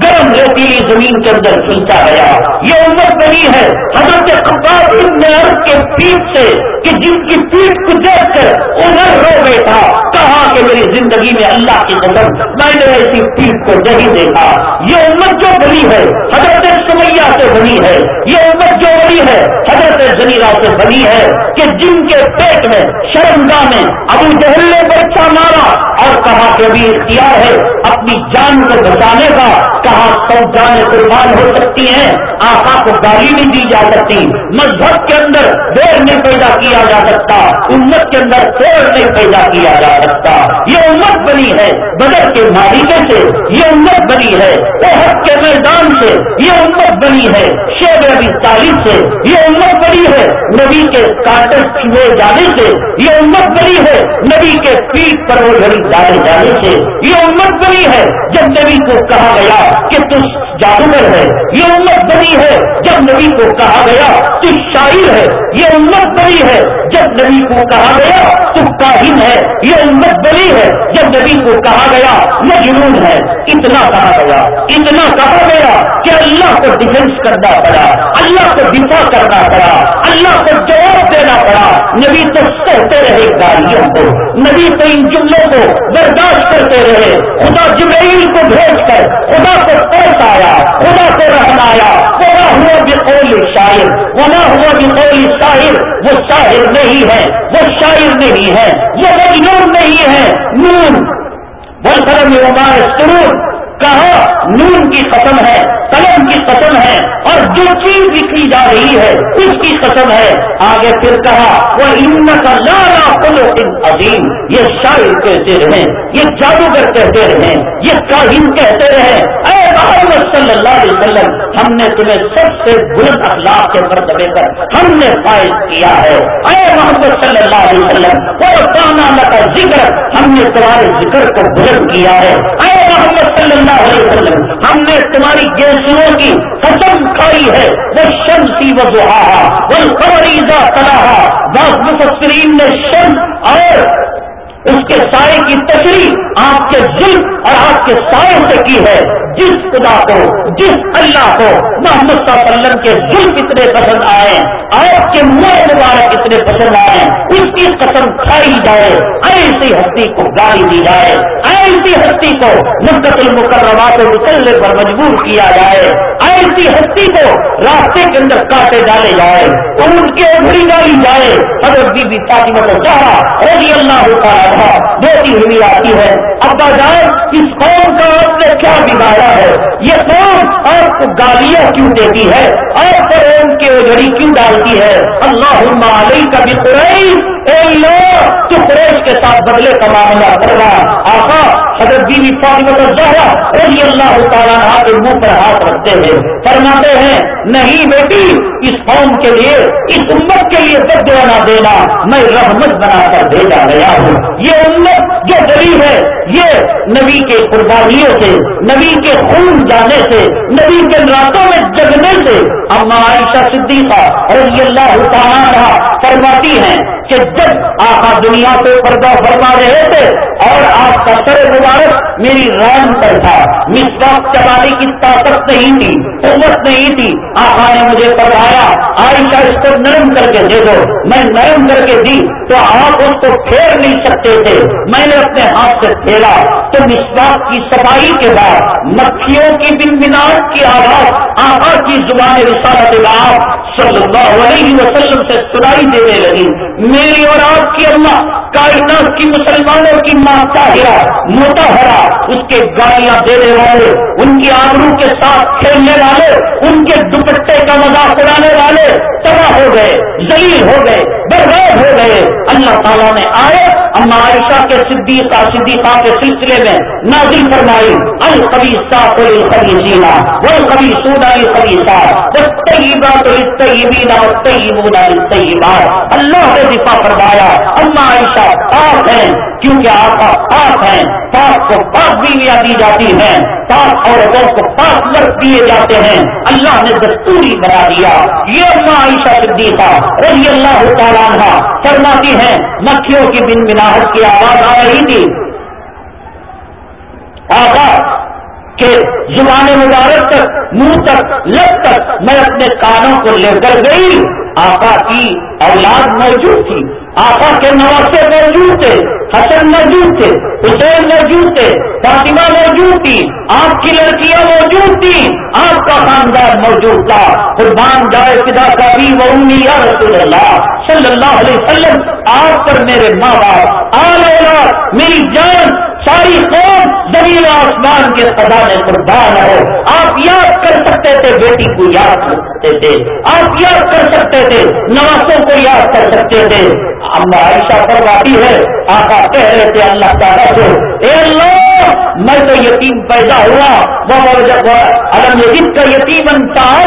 گرم ریتیلی زمین کے اندر کھینچا گیا۔ یہ امت بنی ہے۔ حضرت ابن عرب کے پیٹ سے کہ جن کی پیٹ کو دیکھ کر ادھر رو بیٹھا کہا کہ میری زندگی میں اللہ کی قدم میں نے ایسی پیٹ کو نہیں دیکھا۔ یہ امت جو بنی ہے، حضرت سمیا سے بنی ہے۔ یہ امت جو بنی ہے، حضرت زنیرا سے بنی ہے کہ جن کے پیٹ میں شرمگاہ میں ابو جہل نے بچہ مارا اور کہا کہ ابھی اختیار ہے اپنی جان کو بچانے کا۔ کہا سو جانیں قربان ہو سکتی ہیں، آقا کو گالی نہیں دی جا سکتی۔ مذہب کے اندر دیر نہیں پیدا کیا جا سکتا۔ امت کے اندر توڑ نہیں پیدا کیا جا سکتا۔ یہ امت بنی ہے، بدر کے مالکے سے یہ امت بنی ہے عہد کے میدان سے یہ امت بنی ہے، شیب ابھی تعلیم سے یہ امت بنی ہے۔ نبی کے کاٹر چھوئے جانے سے یہ امت بنی ہے۔ نبی کے پیٹ پر وہ گھڑی ڈالے جانے سے یہ امت بنی ہے۔ جب نبی کو کہا گیا کہ تو جادوگر ہے؟ یہ امت بنی ہے۔ جب نبی کو کہا گیا تو شاعر ہے۔ یہ امت بنی ہے۔ جب نبی کو کہا گیا تو کاہن ہے۔ یہ امت بنی ہے۔ جب نبی کو کہا گیا مجنون ہے۔ اتنا کہا گیا۔ اتنا کہا گیا کہ اللہ کو ڈیفینس کرنا پڑا۔ اللہ کو دفاع کرنا پڑا۔ اللہ کو جواب دینا پڑا۔ نبی تو سہتے رہے گاڑیوں کو۔ نبی تو ان جملوں کو برداشت کرتے رہے۔ خدا جبرائیل کو بھیج کر، خدا کو پیش آیا، خدا کو رہنایا خدا ہوا بقول شاعر خدا ہوا بقول شاعر، وہ شاعر نہیں ہے، وہ شاعر نہیں ہے، وہ مجنون نہیں ہے، نون بل سر عمار سرور کہا، نون کی قسم ہے، قلم کی قسم ہے، اور جو چیز لکھی جا رہی ہے، اس کی قسم ہے۔ آگے پھر کہا وہ ان کا لالا عظیم یہ شاعر کہتے رہے یہ جادوگر کہتے رہے یہ کاہن کہتے رہے اے محمد صلی اللہ علیہ وسلم، ہم نے تمہیں سب سے بلند اخلاق کے مرتبے پر ہم نے فائز کیا ہے۔ اے محمد صلی اللہ علیہ وسلم اور کانا کا ذکر ہم نے تمہارے ذکر کو بلند کیا ہے۔ اے محمد صلی اللہ اللہ علیہ وسلم، ہم نے تمہاری گیسوں کی قسم کھائی ہے، وہ شمسی و دہا وہ خبریزہ صلاح بعض مفسرین نے شم اور اس کے سائے کی تشریح آپ کے ظلم اور آپ کے سائے سے کی ہے۔ جس خدا کو، جس اللہ کو محمد صلی اللہ علیہ وسلم کے ظلم اتنے پسند آئے، آپ کے منہ مبارک اتنے پسند آئے، اس کی قسم کھائی جائے، ایسی ہستی کو گالی دی جائے، ایسی ہستی کو مدت المقررہ کو پر مجبور کیا جائے۔ ایسی ہستی کو راستے کے اندر کاٹے ڈالے جائے ان کے اگڑی ڈالی جائے اگر بی بی فاطمہ کو چاہا، رضی اللہ ہوتا ہے بیٹی ہوئی آتی ہے۔ ابا جان اس قوم کا آپ نے کیا بگاڑا ہے؟ یہ قوم آپ کو گالیاں کیوں دیتی ہے؟ آپ پر ان کے گھڑی کیوں ڈالتی ہے؟ اللہ علیہ کا بھی اے اللہ، تو قریش کے ساتھ بدلے کا معاملہ کر رہا آقا، حضرت بیوی فاطمہ زہرا رضی اللہ تعالیٰ کے منہ پر ہاتھ رکھتے ہیں۔ فرماتے ہیں، نہیں بیٹی، اس قوم کے لیے، اس امت کے لیے بد نہ دینا میں رحمت بنا کر بھیجا گیا ہوں۔ یہ امت جو گلی ہے، یہ نبی کے قربانیوں سے، نبی کے خون جانے سے، نبی کے راتوں میں جگنے سے، اما عائشہ صدیقہ رضی اللہ تعالیٰ فرماتی ہیں کہ جب آقا دنیا سے پردہ فرما رہے تھے اور آپ کا سر مبارک میری رام پر تھا مسواک چلانے کی طاقت نہیں تھی، قوت نہیں تھی۔ آقا نے مجھے فرمایا، عائشہ اس کو نرم کر کے دے دو۔ میں نرم کر کے دی تو آپ اس کو پھیر نہیں سکتے تھے۔ میں نے اپنے ہاتھ سے پھیلا تو مسواک کی صفائی کے بعد مکھیوں کی بن بناٹ کی آواز، آقا کی زبان رسالت آپ صلی اللہ علیہ وسلم سے سنائی دینے لگی۔ میری اور آپ کی اللہ کائنات کی مسلمانوں کی ماں طاہرہ موٹا اس کے گالیاں دینے والے، ان کی آبرو کے ساتھ کھیلنے والے، ان کے دوپٹے کا مذاق اڑانے والے تباہ ہو گئے، ذلیل ہو گئے برباد ہو گئے۔ اللہ تعالیٰ نے آئے، اما عائشہ کے صدیقہ صدیقہ کے سلسلے میں نازل فرمائی الخبی صاف الخبی جینا وہ کبھی سونا الخبی صاف وہ طیبات الطیبین والطیبون الطیبات اللہ نے دفاع فرمایا، اما عائشہ، پاک ہیں، کیونکہ آقا پاک ہیں، پاک کو پاک بیویاں دی جاتی ہیں، پاک عورتوں کو پاک مرد دیے جاتے ہیں۔ اللہ نے دستوری بنا دیا۔ یہ اما عائشہ صدیقہ رضی اللہ تعالیٰ تھا فرماتی ہیں مکھیوں کی بن بناہٹ کی آواز آ رہی تھی۔ آقا کہ زبان مبارک تک، منہ تک لگ تک میں اپنے کانوں کو لے کر گئی۔ آقا کی اولاد موجود تھی۔ آقا کے نواسے موجود تھے، حسن موجود تھے، حسین موجود تھے، فاطمہ موجود تھی، آپ کی لڑکیاں موجود تھی آپ کا خاندان موجود تھا۔ قربان جائے فدا کا بھی وہ رسول اللہ صلی اللہ علیہ وسلم، آپ پر میرے ماں باپ، آل میری جان، ساری قوم زمین آسمان کے خزانے قربان ہو۔ آپ یاد کر سکتے تھے، بیٹی کو یاد کر سکتے تھے، آپ یاد کر سکتے تھے، نوازوں کو یاد کر سکتے تھے۔ اما عائشہ کرواتی ہے، آقا کہہ رہے تھے، اللہ تعالیٰ کو اے اللہ، میں تو یتیم پیدا ہوا۔ وہ علم کا یتیم بنتا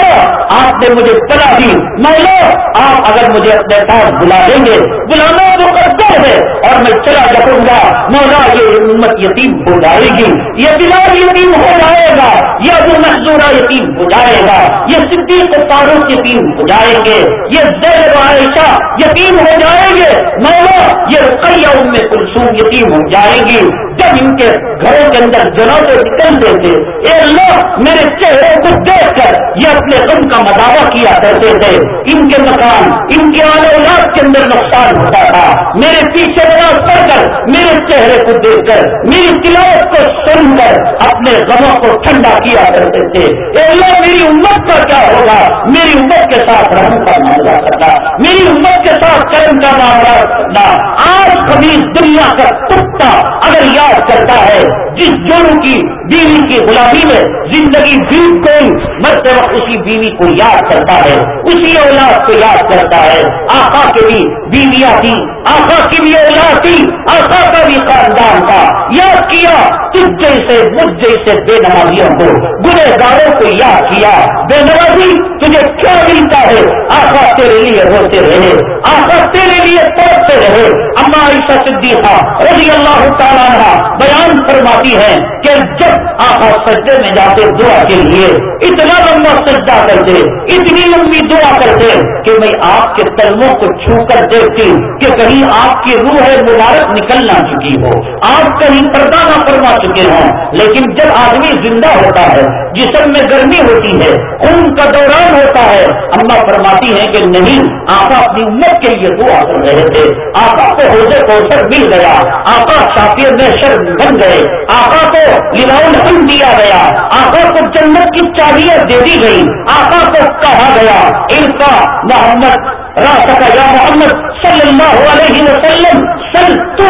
آپ نے مجھے پلا دی۔ میں لو آپ اگر مجھے اپنے پاس بلا دیں گے بلانا تو کرتا ہے اور میں چلا جاؤں گا۔ مولا، یہ امت یتیم ہو جائے گی۔ یہ بلال یتیم ہو جائے گا۔ یہ ابو محضورہ یتیم ہو جائے گا، یہ صدیق فاروق یتیم ہو جائیں گے، یہ زیر عائشہ یتیم ہو جائیں گے، مولا، یہ رقیہ ام کلثوم یتیم ہو جائے گی۔ جب ان کے گھروں کے اندر جنازے نکلتے تھے اے اللہ، میرے چہرے کو دیکھ کر یہ اپنے غم کا مداوع کیا کرتے تھے۔ ان کے مکان، ان کے اولاد کے اندر نقصان ہوتا تھا۔ میرے پیچھے نماز پڑھ کر، میرے چہرے کو دیکھ کر، میری تلاوت کو سن کر اپنے غموں کو ٹھنڈا کیا کرتے تھے۔ اے اللہ میری امت کا کیا ہوگا؟ میری امت کے ساتھ رحم کا معاملہ کرنا میری امت کے ساتھ کرم کا معاملہ کرنا آج کبھی دنیا کا کتا اگر یاد کرتا ہے، جس جرم کی بیوی کی غلامی میں زندگی بیت کوئی مرتے وقت اسی بیوی کو یاد کرتا ہے، اسی اولاد کو یاد کرتا ہے۔ آقا کے بھی بیویاں تھی آقا کی بھی اولاد تھی، آقا کا بھی خاندان تھا۔ یاد کیا، تجھ جیسے، مجھ جیسے بے نمازیوں کو گنہ داروں کو یاد کیا۔ بے نمازی تجھے کیا ملتا ہے؟ آقا تیرے لیے ہوتے رہے۔ آقا تیرے لیے پہنچتے رہے۔ اما عیسا صدیقہ رضی اللہ تعالیٰ بیان فرماتی ہے کہ جب آپ سجدے میں جاتے دعا کے لیے، اتنا لمبا سجدہ کرتے، اتنی لمبی دعا کرتے کہ میں آپ کے تلموں کو چھو کر دیکھتی کہ کہیں آپ کی روح مبارک نکل نہ چکی ہو۔ آپ کہیں پردہ نہ فرما چکے ہوں۔ لیکن جب آدمی زندہ ہوتا ہے، جسم میں گرمی ہوتی ہے، خون کا دوران ہوتا ہے، اما فرماتی ہے کہ نہیں، آپ اپنی امت کے لیے دعا کر رہے تھے۔ آپ کو حوضے کو مل گیا۔ آپ شافی میں شرم بن گئے۔ آقا کو للاؤ دیا گیا۔ آقا کو جنت کی چابیاں دے دی گئی آقا کو کہا گیا ان کا محمد، راستہ یا محمد صلی اللہ علیہ وسلم سل تو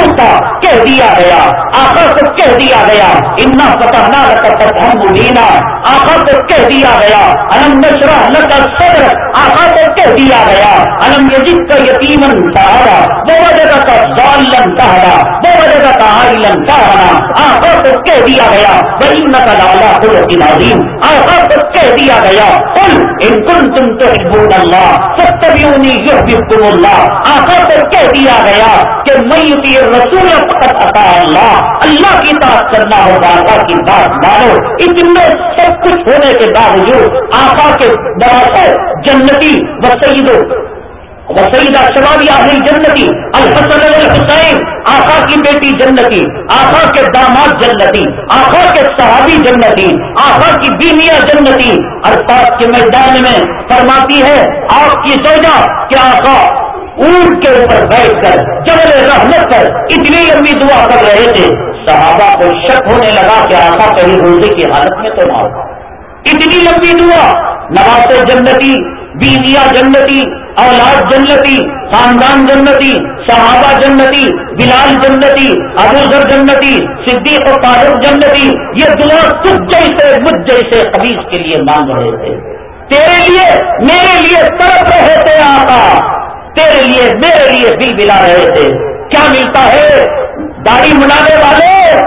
کہہ دیا گیا، آقا کو کہہ دیا گیا اتنا فتح نہ رکھا ہم مبینہ آخا کو کہہ دیا گیا الم نشرا نہ صدر آخا کو کہہ دیا گیا الم یجد کا یتیمن سہارا وہ وجہ کا ظالم سہارا وہ وجہ کا عائلن سہارا آخا کو کہہ دیا گیا وہی نہ لالا خود نازیم آخا کو کہہ دیا گیا کل ان کن تم تو اللہ ستبیونی یحبکم اللہ آقا کو کہہ دیا گیا کہ میں رسول فقط عطا اللہ اللہ کی بات کرنا ہوگا، اللہ کی بات مانو۔ اتنے سب کچھ ہونے کے باوجود آقا کے بڑا جنتی وسعید وسعیدہ شبابی آخری جنتی، الحسن الحسین، آقا کی بیٹی جنتی، آقا کے داماد جنتی، آقا کے صحابی جنتی، آقا کی بیویاں جنتی۔ ارتاس کے میدان میں فرماتی ہے، آپ کی سوچا کہ آقا اونٹ کے اوپر بیٹھ کر جبل رحمت کر اتنی لمبی دعا کر رہے تھے۔ صحابہ کو شک ہونے لگا کہ آقا کہیں روزے کی حالت میں تو نہ ہوگا اتنی لمبی دعا نواز جنتی بیویا جنتی، اولاد جنتی، خاندان جنتی، صحابہ جنتی، بلال جنتی ابوذر جنتی، صدیق و فاروق جنتی، یہ دعا تجھ جیسے، مجھ جیسے خبیص کے لیے مانگ رہے تھے۔ تیرے لیے، میرے لیے تڑپ رہے تھے آقا۔ تیرے لیے، میرے لیے دل بلا رہے تھے۔ کیا ملتا ہے؟ داڑھی منڈانے والے،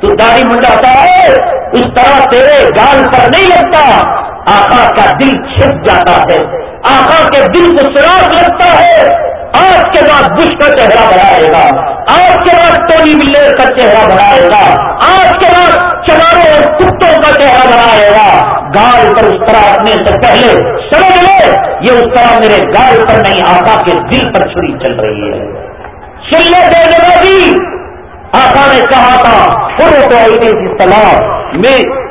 تو داڑھی منڈاتا ہے۔ اس طرح تیرے گال پر نہیں لگتا۔ آقا کا دل چھپ جاتا ہے، آقا کے دل کو سراغ لگتا ہے۔ آج کے بعد بش کا چہرہ بنائے گا۔ آج کے بعد ٹونی ملر کا چہرہ بنائے گا۔ آج کے بعد چناروں اور کتوں کا چہرہ بنائے گا۔ گال پر اس طرح آنے سے پہلے سمجھ لے، یہ اس طرح میرے گال پر نہیں، آقا کے دل پر چھری چل رہی ہے۔ سلے دے آقا نے کہا تھا پورے تو آئی سلام میں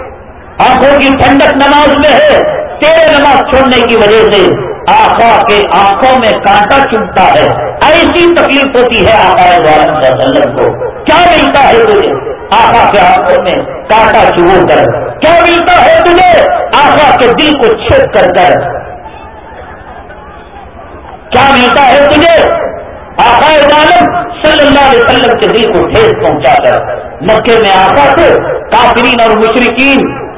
آنکھوں کی ٹھنڈک نماز میں ہے، تیرے نماز چھوڑنے کی وجہ سے آقا کے آنکھوں میں کانٹا چمتا ہے۔ ایسی تکلیف ہوتی ہے آقا وسلم کو۔ کیا ملتا ہے تجھے؟ آقا کے آنکھوں میں کانٹا چو کر۔ کیا ملتا ہے تجھے؟ آقا کے دل کو چھپ کر کر۔ کیا ملتا ہے تجھے؟ آقا عالم صلی اللہ علیہ وسلم کے دل کو ٹھیس پہنچا کر۔ مکے میں آقا سے کافرین اور مشرقین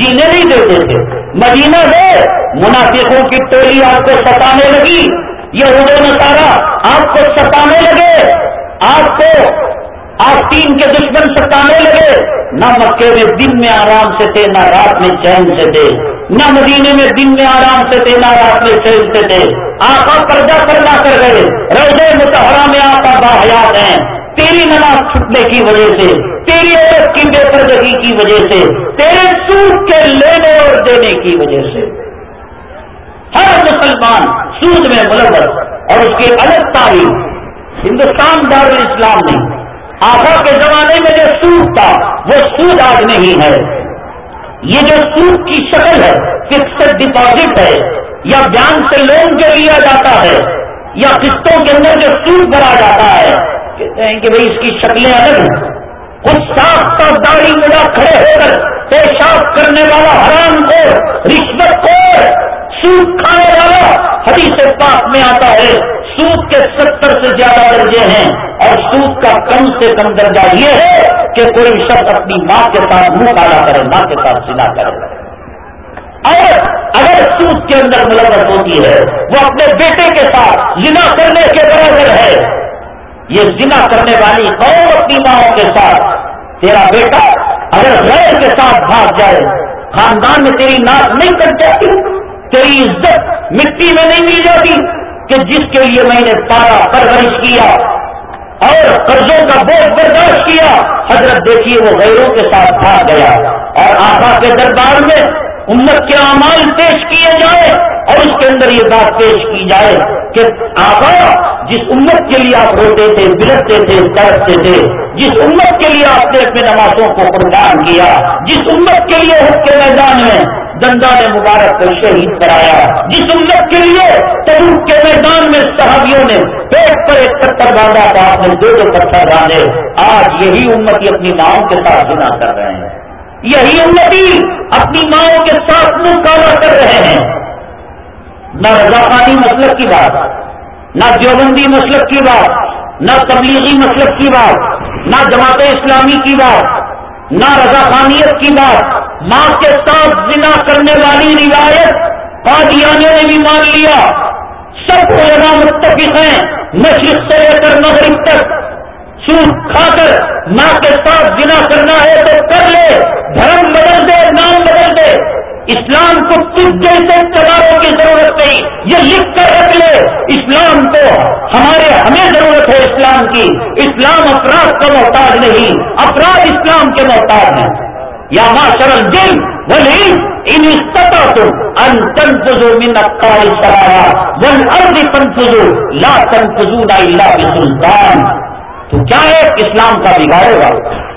جینے نہیں دیتے تھے۔ مدینہ میں منافقوں کی ٹولی آپ کو ستانے لگی یہ اردو نسارا آپ کو ستانے لگے، آپ کو آستین کے دشمن ستانے لگے۔ نہ مکے میں دن میں آرام سے تھے، نہ رات میں چین سے تھے۔ نہ مدینے میں دن میں آرام سے تھے، نہ رات میں چین سے تھے۔ آقا پردہ کرنا کر گئے۔ روزے متحرہ میں آقا باحیات ہیں۔ تیری نماز چھٹنے کی وجہ سے، تیری عورت کی بے پردگی کی وجہ سے، تیرے سود کے لینے اور دینے کی وجہ سے۔ ہر مسلمان سود میں ملوث اور اس کی الگ تاریخ ہندوستان دار اسلام نہیں آخر کے زمانے میں جو سود تھا، وہ سود آج نہیں ہے۔ یہ جو سود کی شکل ہے فکسڈ ڈپازٹ ہے، یا بینک سے لون جو لیا جاتا ہے، یا قسطوں کے اندر جو سود بھرا جاتا ہے کہتے ہیں کہ بھئی اس کی شکلیں الگ ہیں۔ کچھ صاف صاف داڑھی ملا کھڑے ہو کر پیشاب کرنے والا حرام کو رشوت کو سود کھانے والا حدیث پاک میں آتا ہے سود کے ستر سے زیادہ درجے ہیں۔ اور سود کا کم سے کم درجہ یہ ہے کہ کوئی شخص اپنی ماں کے ساتھ منہ کالا کرے، ماں کے ساتھ سنا کرے۔ اور اگر سود کے اندر ملوث ہوتی ہے، وہ اپنے بیٹے کے ساتھ جنا کرنے کے برابر ہے۔ یہ جنا کرنے والی قوم اپنی ماں کے ساتھ، تیرا بیٹا اگر غیر کے ساتھ بھاگ جائے، خاندان میں تیری ناک نہیں کٹ جاتی، تیری عزت مٹی میں نہیں مل جاتی کہ جس کے لیے میں نے پارا پرورش کیا اور قرضوں کا بوجھ برداشت کیا۔ حضرت دیکھیے وہ غیروں کے ساتھ بھاگ گیا اور آقا کے دربار میں امت کے اعمال پیش کیے جائے اور اس کے اندر یہ بات پیش کی جائے کہ آقا جس امت کے لیے آپ روتے تھے بلٹتے تھے ترستے تھے، جس امت کے لیے آپ نے اپنے نمازوں کو قربان کیا، جس امت کے لیے حق کے میدان میں دندا نے مبارک کو شہید کرایا، جس امت کے لیے تبوک کے میدان میں صحابیوں نے پیٹ پر ایک پتھر باندھا تھا آپ نے دو دو پتھر باندھے۔ آج یہی امت اپنی ماؤں کے ساتھ گنا کر رہے ہیں۔ یہی امتی اپنی ماؤں کے ساتھ منہ کالا کر رہے ہیں۔ نہ رضاقانی مسلک کی بات، نہ دیوبندی مسلک کی بات، نہ تبلیغی مسلک کی بات، نہ جماعت اسلامی کی بات، نہ رضاخانیت کی بات۔ ماں کے ساتھ زنا کرنے والی روایت، قادیانیوں نے بھی مان لیا۔ سب علماء متفق ہیں۔ مشرق سے لے کر مغرب تک۔ سوٹ کھا کر ماں کے ساتھ جنا کرنا ہے تو کر لے، دھرم بدل دے، نام بدل دے۔ اسلام کو کچھ جیسے چلانے کی ضرورت نہیں، یہ لکھ کر رکھ لے۔ اسلام کو ہمارے، ہمیں ضرورت ہے اسلام کی۔ اسلام افراد کا محتاج نہیں افراد اسلام کے محتاج ہیں۔ یا ماں شرل دل بولے ان سطح تو ان تنفزو من اقال سرایا ون ارد تنفزو لا تنفزو نا اللہ سلطان تو کیا ہے اسلام کا بگاڑے گا؟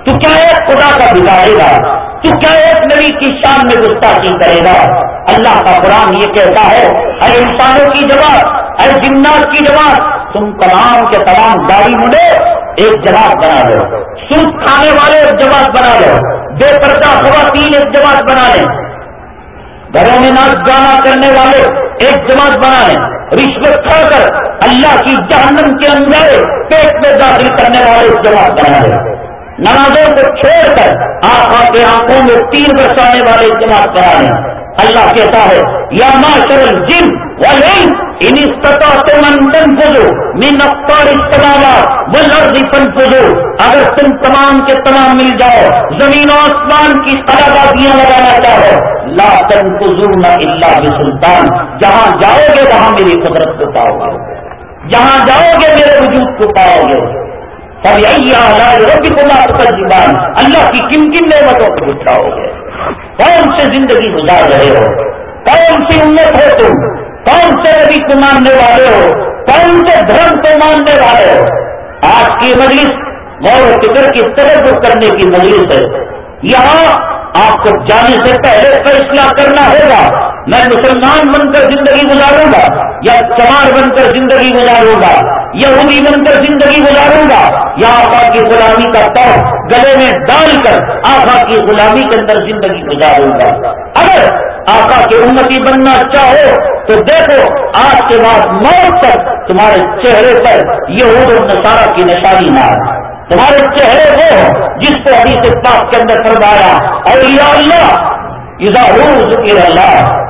تو کیا ہے خدا کا بگاڑے گا؟ تو کیا ایک نبی کی شان میں گستاخی کرے گا؟ اللہ کا قرآن یہ کہتا ہے، اے انسانوں کی جماعت، اے جنات کی جماعت، تم تمام کے تمام داڑھی مڈے ایک جماعت بنا لو۔ سوٹ کھانے والے ایک جماعت بنا لو۔ بے پردہ خواتین ایک جماعت بنا لیں۔ گھروں میں ناچ گانا کرنے والے ایک جماعت بنا لیں۔ رشوت کھا کر اللہ کی جہنم کے اندر پیٹ میں داخل کرنے والے جواب جماعت بنا ہے نمازوں کو چھوڑ کر آخا کے آنکھوں میں تیر برسانے والے جماعت کرا لیں اللہ کہتا ہے، یا ماشر جن والے ان سطح من تن پوزو مین اختار استعمال وہ لرزی پن اگر تم تمام کے تمام مل جاؤ، زمین و آسمان کی قلابادیاں لگانا چاہو، لا تن پوزو نہ اللہ سلطان جہاں جاؤ گے، وہاں میری قدرت کو پاؤ گے۔ جہاں جاؤ گے، میرے وجود کو پاؤ گے۔ اللہ کی کن کن نعمتوں کو بچاؤ گے۔ کون سے زندگی گزار رہے ہو؟ کون سی امت ہو تم؟ کون سے نبی کو ماننے والے ہو؟ کون سے دھرم کو ماننے والے ہو؟ آج کی مجلس غور و فکر کی طرف کرنے کی مجلس ہے۔ یہاں آپ کو جانے سے پہلے فیصلہ کرنا ہوگا۔ میں مسلمان بن کر زندگی گزاروں گا، یا چمار بن کر زندگی گزاروں گا، یہودی بن کر زندگی گزاروں گا۔ یا آقا کی غلامی کا تو گلے میں ڈال کر آقا کی غلامی کے اندر زندگی گزاروں گا۔ اگر آقا کی امتی بننا چاہو تو دیکھو، آج کے بعد موت تک تمہارے چہرے پر یہود اور نصارہ کی نشانی نہ تمہارے چہرے وہ جس کو ابھی سے پاک کے اندر فرمایا اور یا اللہ روز اللہ۔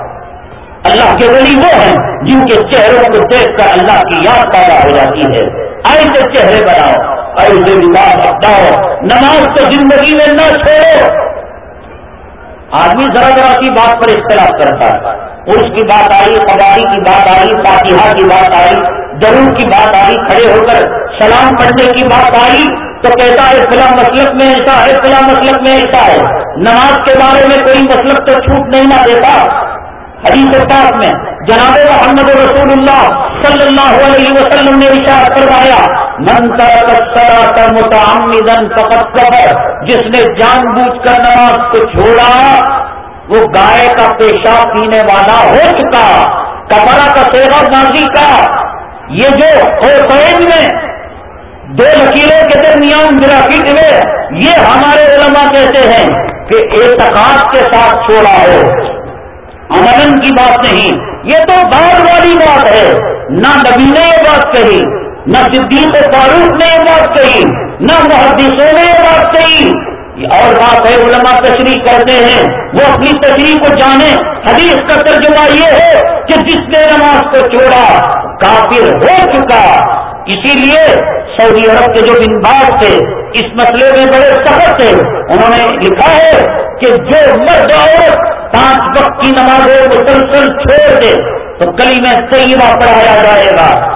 اللہ کے ولی وہ ہیں جن کے چہروں کو دیکھ کر اللہ کی یاد پیدا ہو جاتی ہے۔ ایسے چہرے بناؤ ایسے وکاس ہٹاؤ نماز تو زندگی میں نہ چھوڑو۔ آدمی ذرا ذرا کی بات پر اختلاف کرتا ہے۔ اس کی بات آئی قبائی کی بات آئی، فاتحہ کی بات آئی ضرور کی بات آئی، کھڑے ہو کر سلام پڑھنے کی بات آئی تو کہتا ہے، فلاں مسلک میں ایسا ہے، فلاں مسلک میں ایسا ہے۔ نماز کے بارے میں کوئی مسلک تو چھوٹ نہیں نہ دیتا۔ حدیث پاک میں جناب محمد رسول اللہ صلی اللہ علیہ وسلم نے اشار کروایا منتا کا متعمدن فقط قبر جس نے جان بوجھ کر نماز کو چھوڑا، وہ گائے کا پیشاب پینے والا ہو چکا کمرا کا سیوا ماضی کا۔ یہ جو حسین میں دو لکیروں کے درمیان گرافٹ ہوئے یہ ہمارے علماء کہتے ہیں کہ اعتقاد کے ساتھ چھوڑا ہو۔ امن کی بات نہیں۔ یہ تو بعد والی بات ہے۔ نہ نبی نے یہ بات کہی، نہ صدیق فاروق نے یہ بات کہی، نہ محدثوں نے یہ بات کہی۔ اور بات ہے، علماء تشریح کرتے ہیں، وہ اپنی تشریح کو جانے۔ حدیث کا ترجمہ یہ ہے کہ جس نے نماز کو چھوڑا، کافر ہو چکا۔ اسی لیے سعودی عرب کے جو بن باز تھے، اس مسئلے میں بڑے سخت تھے۔ انہوں نے لکھا ہے کہ جو مرد عورت پانچ وقت کی نمازیں مسلسل چھوڑ دے تو کلی میں طیبہ پڑھایا جائے گا۔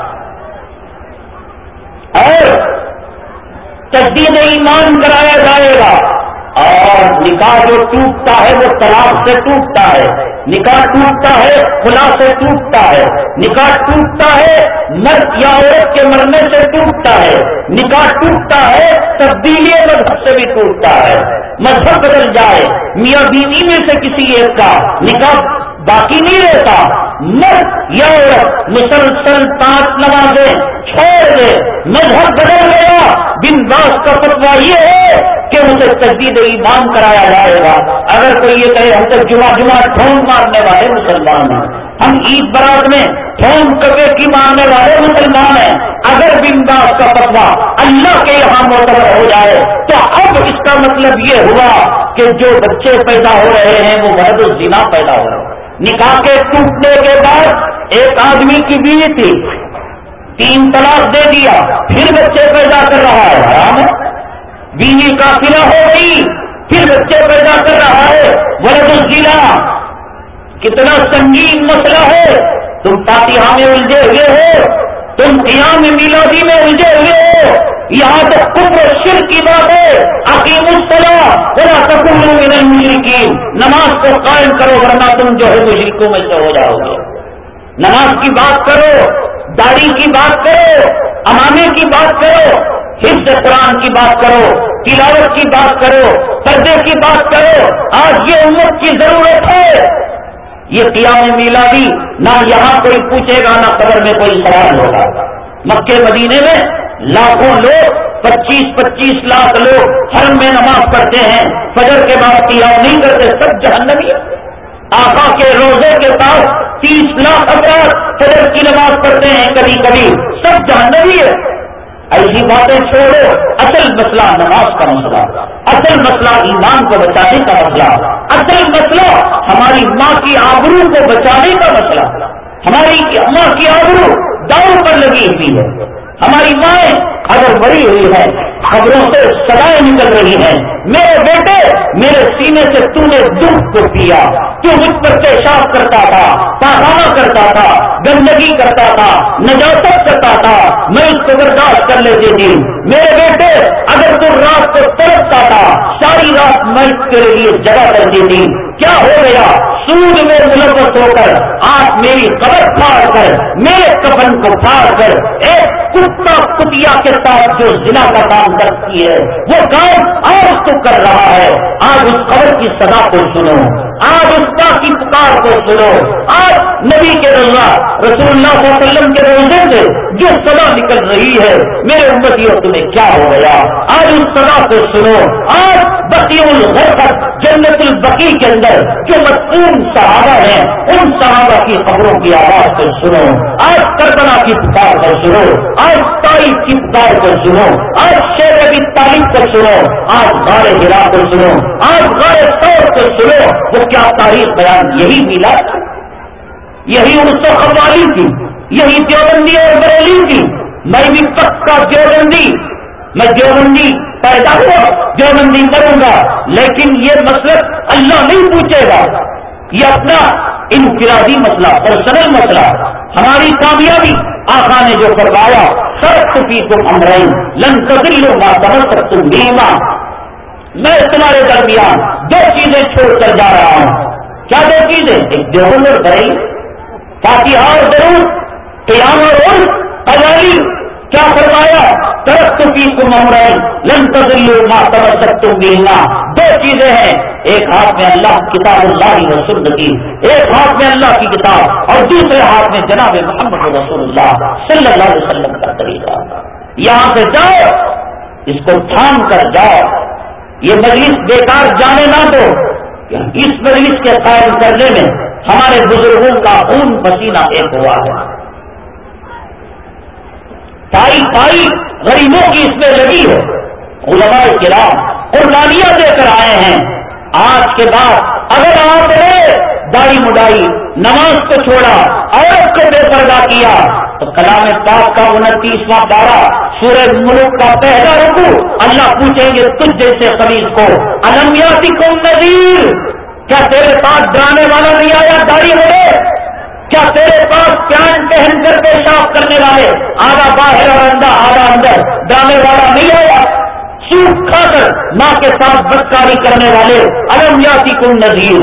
اور تجدید ایمان کرایا جائے گا۔ اور نکاح جو ٹوٹتا ہے وہ طلاق سے ٹوٹتا ہے۔ نکاح ٹوٹتا ہے خلا سے ٹوٹتا ہے۔ نکاح ٹوٹتا ہے، مرد یا عورت کے مرنے سے ٹوٹتا ہے۔ نکاح ٹوٹتا ہے، تبدیلی مذہب سے بھی ٹوٹتا ہے۔ مذہب بدل جائے، میاں بیوی میں سے کسی ایک کا نکاح باقی نہیں رہتا۔ مرد یا عورت مسلسل پانچ نمازیں چھوڑ دے۔ مذہب بدل گیا۔ بن باس کا فتوا یہ ہے کہ اسے تجدید ایمان کرایا جائے گا۔ اگر کوئی یہ کہے، ہم تو جمعہ جمعہ ٹھونڈ مارنے والے مسلمان ہیں۔ ہم عید برات میں فون کبے کی ماننے والے مسلمان ہیں۔ اگر بنداس کا فتوا اللہ کے یہاں معتبر ہو جائے، تو اب اس کا مطلب یہ ہوا کہ جو بچے پیدا ہو رہے ہیں، وہ مرد الزنا پیدا ہو رہے ہیں۔ نکاح کے ٹوٹنے کے بعد ایک آدمی کی بیوی تھی، تین طلاق دے دیا، پھر بچے پیدا کر رہا ہے، حرام ہے۔ بیوی کا سلا ہو گئی، پھر بچے پیدا کر رہا ہے، ولد الزنا کتنا سنگین مسئلہ ہے۔ تم فاتحہ میں الجھے ہوئے ہو، تم قیام میلادی میں الجھے ہوئے ہو۔ یہاں تو کفر شر کی بات ہے عقیم الصلاح بڑا کپور من المشرکین۔ نماز کو قائم کرو، ورنہ تم جو ہے مشرکوں میں سے ہو جاؤ گے۔ نماز کی بات کرو، داڑھی کی بات کرو امانے کی بات کرو، حفظ قرآن کی بات کرو، تلاوت کی بات کرو، پردے کی بات کرو۔ آج یہ امت کی ضرورت ہے۔ یہ قیام میلادی، نہ یہاں کوئی پوچھے گا، نہ قبر میں کوئی سوال ہوگا۔ مکے مدینے میں لاکھوں لوگ، پچیس پچیس لاکھ لوگ ہر میں نماز پڑھتے ہیں، فجر کے بعد قیام نہیں کرتے، سب جہنمی آقا کے روزے کے پاس تیس لاکھ افراد فجر کی نماز پڑھتے ہیں کبھی کبھی، سب جہنمی ہے ایسی باتیں چھوڑو، اصل مسئلہ نماز کا مسئلہ، اصل مسئلہ ایمان کو بچانے کا مسئلہ، اصل مسئلہ ہماری ماں کی آبرو کو بچانے کا مسئلہ۔ ہماری ماں کی آبرو داؤ پر لگی ہوئی ہے۔ ہماری مائیں اگر بڑی ہوئی ہے، خبروں سے سدائیں نکل رہی ہیں میرے بیٹے، میرے سینے سے تو نے دکھ کو پیا۔ تو مجھ پر پیشاب کرتا تھا پاخانہ کرتا تھا، گندگی کرتا تھا، نجاست کرتا تھا۔ میں اس کو برداشت کر لیتی تھی۔ میرے بیٹے، اگر تو رات کو ترستا تھا، ساری رات میں تیرے لیے جگہ کرتی تھی کیا ہو گیا؟ سود میں ملوث ہو کر آج میری قبر پھاڑ کر، میرے کفن کو پھاڑ کر، ایک کتا کتیا کے ساتھ جو ضلع کا کام کرتی ہے، وہ کام آج تو کر رہا ہے۔ آج اس قبر کی سزا کو سنو۔ آج اس کا کی پکار کو سنو۔ آج نبی کے رضا رسول اللہ صلی اللہ علیہ وسلم کے روزے سے جو سزا نکل رہی ہے، میرے امتیوں، تمہیں کیا ہو گیا؟ آج اس سزا کو سنو۔ آج بقی الغرفت، جنت البقی کے اندر جو مصنوع صحابہ ہیں، ان صحابہ کی خبروں کی آواز کو سنو۔ آج کربلا کی پکار کو سنو۔ آج تاریخ کی پکار کو سنو۔ آج شیر ابھی تعلیم کو سنو۔ آج غار ہرا کو سنو۔ آج غار طور کو سنو۔ وہ کیا تاریخ بیان یہی ملا یہی اس کو قوالی تھی، یہی دیوبندی اور بریلی تھی۔ میں بھی پکا دیوبندی، میں دیوبندی پیدا ہوا، دیوبندی کروں گا، لیکن یہ مسئلہ اللہ نہیں پوچھے گا۔ یہ اپنا انفرادی مسئلہ پرسنل مسئلہ، ہماری کامیابی، آقا نے جو کروایا سر پی کو امرائن لن تدل لوگ تم بیما۔ میں تمہارے درمیان دو چیزیں چھوڑ کر جا رہا ہوں۔ کیا دو چیزیں؟ ایک دیوبند اور بڑی فاتحہ ضرور۔ قیام اور قیالی کیا فرمایا؟ ترقی کی تم لن تدلو ما تمسک بینا دو چیزیں ہیں۔ ایک ہاتھ میں اللہ کتاب اللہ رسول کی ایک ہاتھ میں اللہ کی کتاب، اور دوسرے ہاتھ میں جناب محمد رسول اللہ صلی اللہ علیہ وسلم کا طریقہ۔ یہاں سے جاؤ، اس کو تھام کر جاؤ۔ یہ مجلس بیکار جانے نہ دو اس مجلس کے قائم کرنے میں ہمارے بزرگوں کا خون پسینہ ایک ہوا ہے۔ پائی پائی غریبوں کی اس میں لگی ہے۔ علماء کرام قربانیاں دے کر آئے ہیں۔ آج کے بعد اگر آپ نے داڑھی مڈائی، نماز کو چھوڑا، عورت کو بے پردہ کیا، تو کلام پاک کا انتیسواں پارا سورج ملک کا پہلا رکو، اللہ پوچھیں گے تجھ جیسے خرید کو المیاتی کو نظیر کیا تیرے پاس ڈرانے والا نہیں آیا داڑھی ہو کیا تیرے پاس پیان پہن کر پیشاب کرنے والے؟ آدھا باہر اور اندر آدھا اندر، ڈرانے والا نہیں آیا؟ ماں کے ساتھ بدکاری کرنے والے المیاتی کو نظیر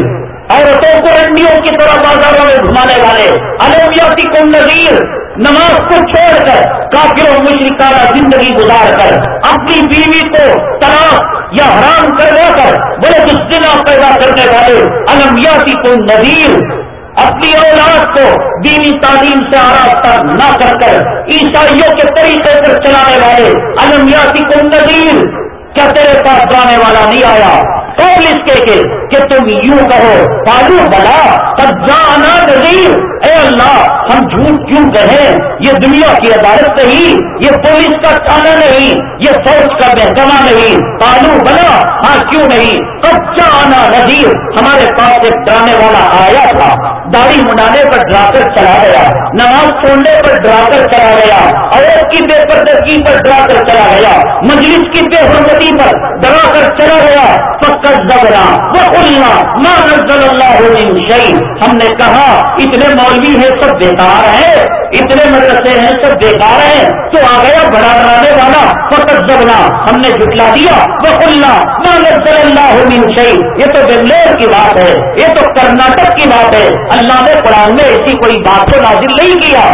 عورتوں کو رنڈیوں کی طرح بازاروں میں گھمانے والے المیاتی کو نظیر نماز کو چھوڑ کر کافی اور مشرکانہ زندگی گزار کر، اپنی بیوی کو تلاش یا حرام کروا کر، بڑے دنا پیدا کرنے والے المیاتی کو نذیر۔ اپنی اولاد کو دینی تعلیم سے آراستہ نہ کر کر، عیسائیوں کے طریقے پر چلانے والے المیاتی کو نذیر۔ کیا تیرے پاس جانے والا نہیں آیا؟ قبل اس کے کہ, کہ تم یوں کہو پالو بلا تب جانا نظیر اے اللہ، ہم جھوٹ کیوں کہیں؟ یہ دنیا کی عدالت نہیں، یہ پولیس کا تھانہ نہیں، یہ فوج کا محکمہ نہیں۔ پالو بنا ہاں کیوں نہیں؟ کچا آنا نظیر ہمارے پاس ایک ڈرانے والا آیا تھا، داڑھی منانے پر ڈرا کر چلا گیا، نماز چھوڑنے پر ڈرا کر چلا گیا، عورت کی بے پردگی پر ڈرا کر چلا گیا، مجلس کی بے حرمتی پر ڈرا کر چلا گیا، فقط زبرا، وہ کھلنا ماں نزل اللہ شہید ہم نے کہا، اتنے مولوی ہیں سب بیکار ہیں، اتنے مدرسے ہیں سب بیکار ہیں، تو آ گیا بڑا ڈرانے والا، فقط زبنا، ہم نے جٹلا دیا وہ کھلنا ماں نزل اللہ شہید یہ تو بنگلور کی بات ہے، یہ تو کرناٹک کی بات ہے، اللہ نے قرآن میں ایسی کوئی بات کو نازل نہیں کیا۔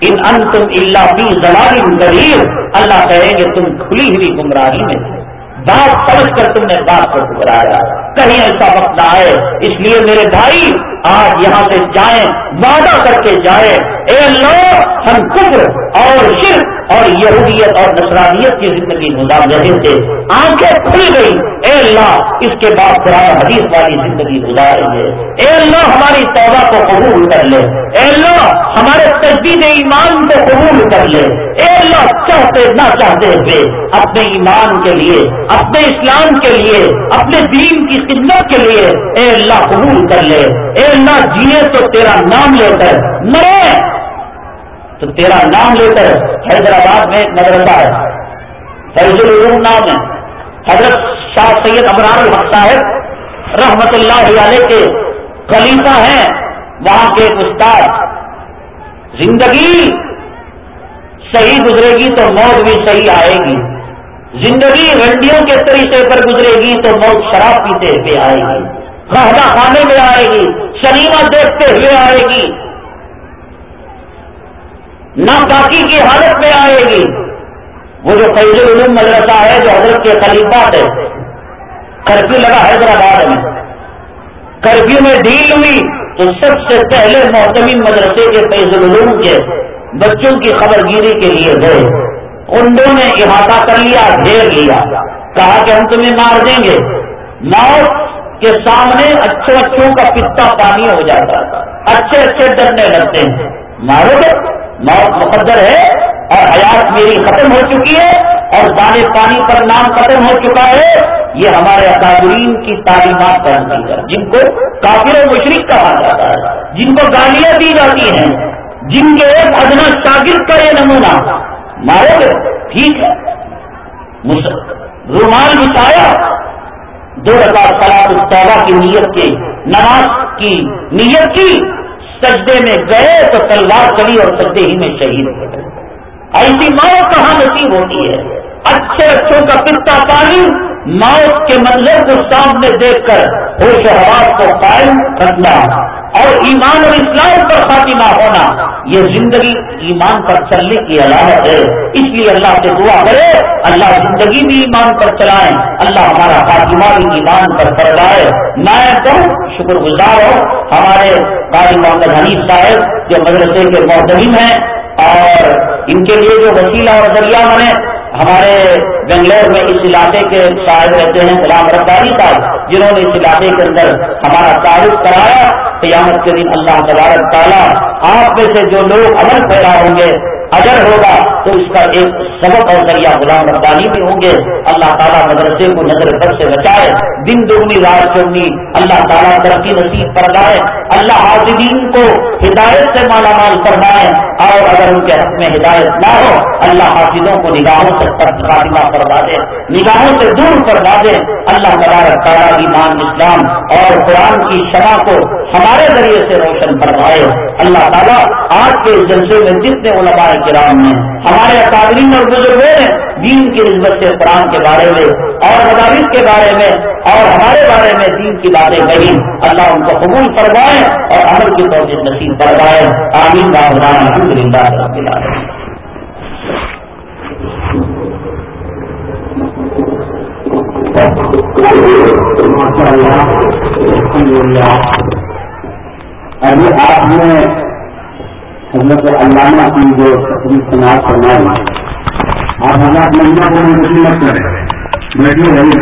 ان انتم اللہ کی زلال غریب اللہ کہیں گے، تم کھلی ہوئی گمراہی میں بات سمجھ کر تم نے بات کو ٹکرایا۔ کہیں ایسا وقت نہ آئے۔ اس لیے میرے بھائی، آج یہاں سے جائیں، وعدہ کر کے جائیں۔ اے اللہ، ہم کفر اور شرک اور یہودیت اور نسرانیت کی زندگی گزار رہے تھے۔ آنکھیں کھل گئی اے اللہ، اس کے بعد قرآن حدیث والی زندگی گزاریں گے اے اللہ، ہماری توبہ کو قبول کر لے۔ اے اللہ، ہمارے تجدید ایمان کو قبول کر لے۔ اے اللہ، چاہتے نہ چاہتے ہوئے اپنے ایمان کے لیے، اپنے اسلام کے لیے، اپنے دین کی خدمت کے لیے اے اللہ قبول کر لے۔ اے اللہ جیے تو تیرا نام لے کر مرے۔ تو تیرا نام لے کر حیدرآباد میں ایک مدرسہ ہے فیض العلوم نام ہے۔ حضرت شاہ سید ابرار الحق صاحب رحمت اللہ علیہ کے خلیفہ ہیں۔ وہاں کے ایک استاد۔ زندگی صحیح گزرے گی تو موت بھی صحیح آئے گی۔ زندگی رنڈیوں کے طریقے پر گزرے گی تو موت شراب پیتے ہوئے آئے گی۔ قہدہ خانے میں آئے گی۔ سنیما دیکھتے ہوئے آئے گی۔ ناپاکی کی حالت میں آئے گی۔ وہ جو فیض العلوم مدرسہ ہے، جو حضرت کے خلیفات ہے کرفیو لگا حیدرآباد میں۔ کرفیو میں ڈھیل ہوئی تو سب سے پہلے محتمین مدرسے کے فیض العلوم کے بچوں کی خبر گیری کے لیے گئے۔ انڈوں نے احاطہ کر لیا، گھیر لیا۔ کہا کہ ہم تمہیں مار دیں گے۔ موت کے سامنے اچھے اچھوں کا پتا پانی ہو جاتا ہے اچھے اچھے ڈرنے لگتے ہیں۔ مارو گے موت مقدر ہے اور حیات میری ختم ہو چکی ہے اور دانے پانی پر نام ختم ہو چکا ہے، یہ ہمارے اکادرین کی تعلیمات کا ہے جن کو کافر و مشرق کہا جاتا ہے، جن کو گالیاں دی جاتی ہیں، جن کے ایک ادنا شاگرد کا یہ نمونہ۔ مارو گے؟ ٹھیک ہے۔ رومال بچایا۔ دو ہزار سلاد الطبہ کی نیت کے نماز کی نیت کی۔ سجدے میں گئے تو تلوار چلی اور سجدے ہی میں شہید ہو گئے۔ ایسی موت کہاں نصیب ہوتی ہے۔ اچھے اچھوں کا پتا پانی موت کے منظر کو سامنے دیکھ کر ہوش حواس کو قائم رکھنا۔ اور ایمان اور اسلام پر خاتمہ ہونا، یہ زندگی ایمان پر چلنے کی علامت ہے۔ اس لیے اللہ سے دعا کرے اللہ زندگی بھی ایمان پر چلائے اللہ ہمارا خاتمہ بھی ایمان پر کرائے میں تو شکر گزار ہوں، ہمارے قاری محمد حنیف صاحب جو مدرسے کے محترم ہیں اور ان کے لیے جو وسیلہ اور ذریعہ بنے ہمارے بنگلور میں اس علاقے کے شاہد رہتے ہیں غلام ربانی صاحب، جنہوں نے اس علاقے کے اندر ہمارا تعارف کرایا، قیامت کے دن اللہ تبارک تعالیٰ آپ میں سے جو لوگ عمل پیدا ہوں گے اگر ہوگا تو اس کا ایک سبق اور ذریعہ غلام ربانی بھی ہوں گے۔ اللہ تعالیٰ مدرسے کو نظر بد سے بچائے، دن دگنی رات چوگنی، اللہ تعالیٰ ترقی نصیب فرمائے، اللہ حاضرین کو ہدایت سے مالا مال فرمائے۔ اور اگر ان کے حق میں ہدایت نہ ہو، اللہ حافظوں کو نگاہوں سے خاتمہ کروا دے، نگاہوں سے دور کروا دے۔ اللہ تبارک تعالیٰ ایمان اسلام اور قرآن کی شرح کو ہمارے ذریعے سے روشن کروائے اللہ تعالیٰ آج کے جلسے میں جتنے علماء کرام میں ہمارے اکادرین اور بزرگوں نے دین کی نسبت سے قرآن کے بارے میں اور مدارس کے بارے میں اور ہمارے بارے میں دین کی باتیں کہی اللہ ان کو قبول کروائے اور عمل کی توجہ نصیب کروائے آمین۔ الحمد للہ رب العالمین۔ ماشاء اللہ الحمد للہ ابھی آپ نے حضرت علامہ کی جو تقریب سماج فرمائی آپ حضرت مہینہ کو مت کریں بیٹھے رہی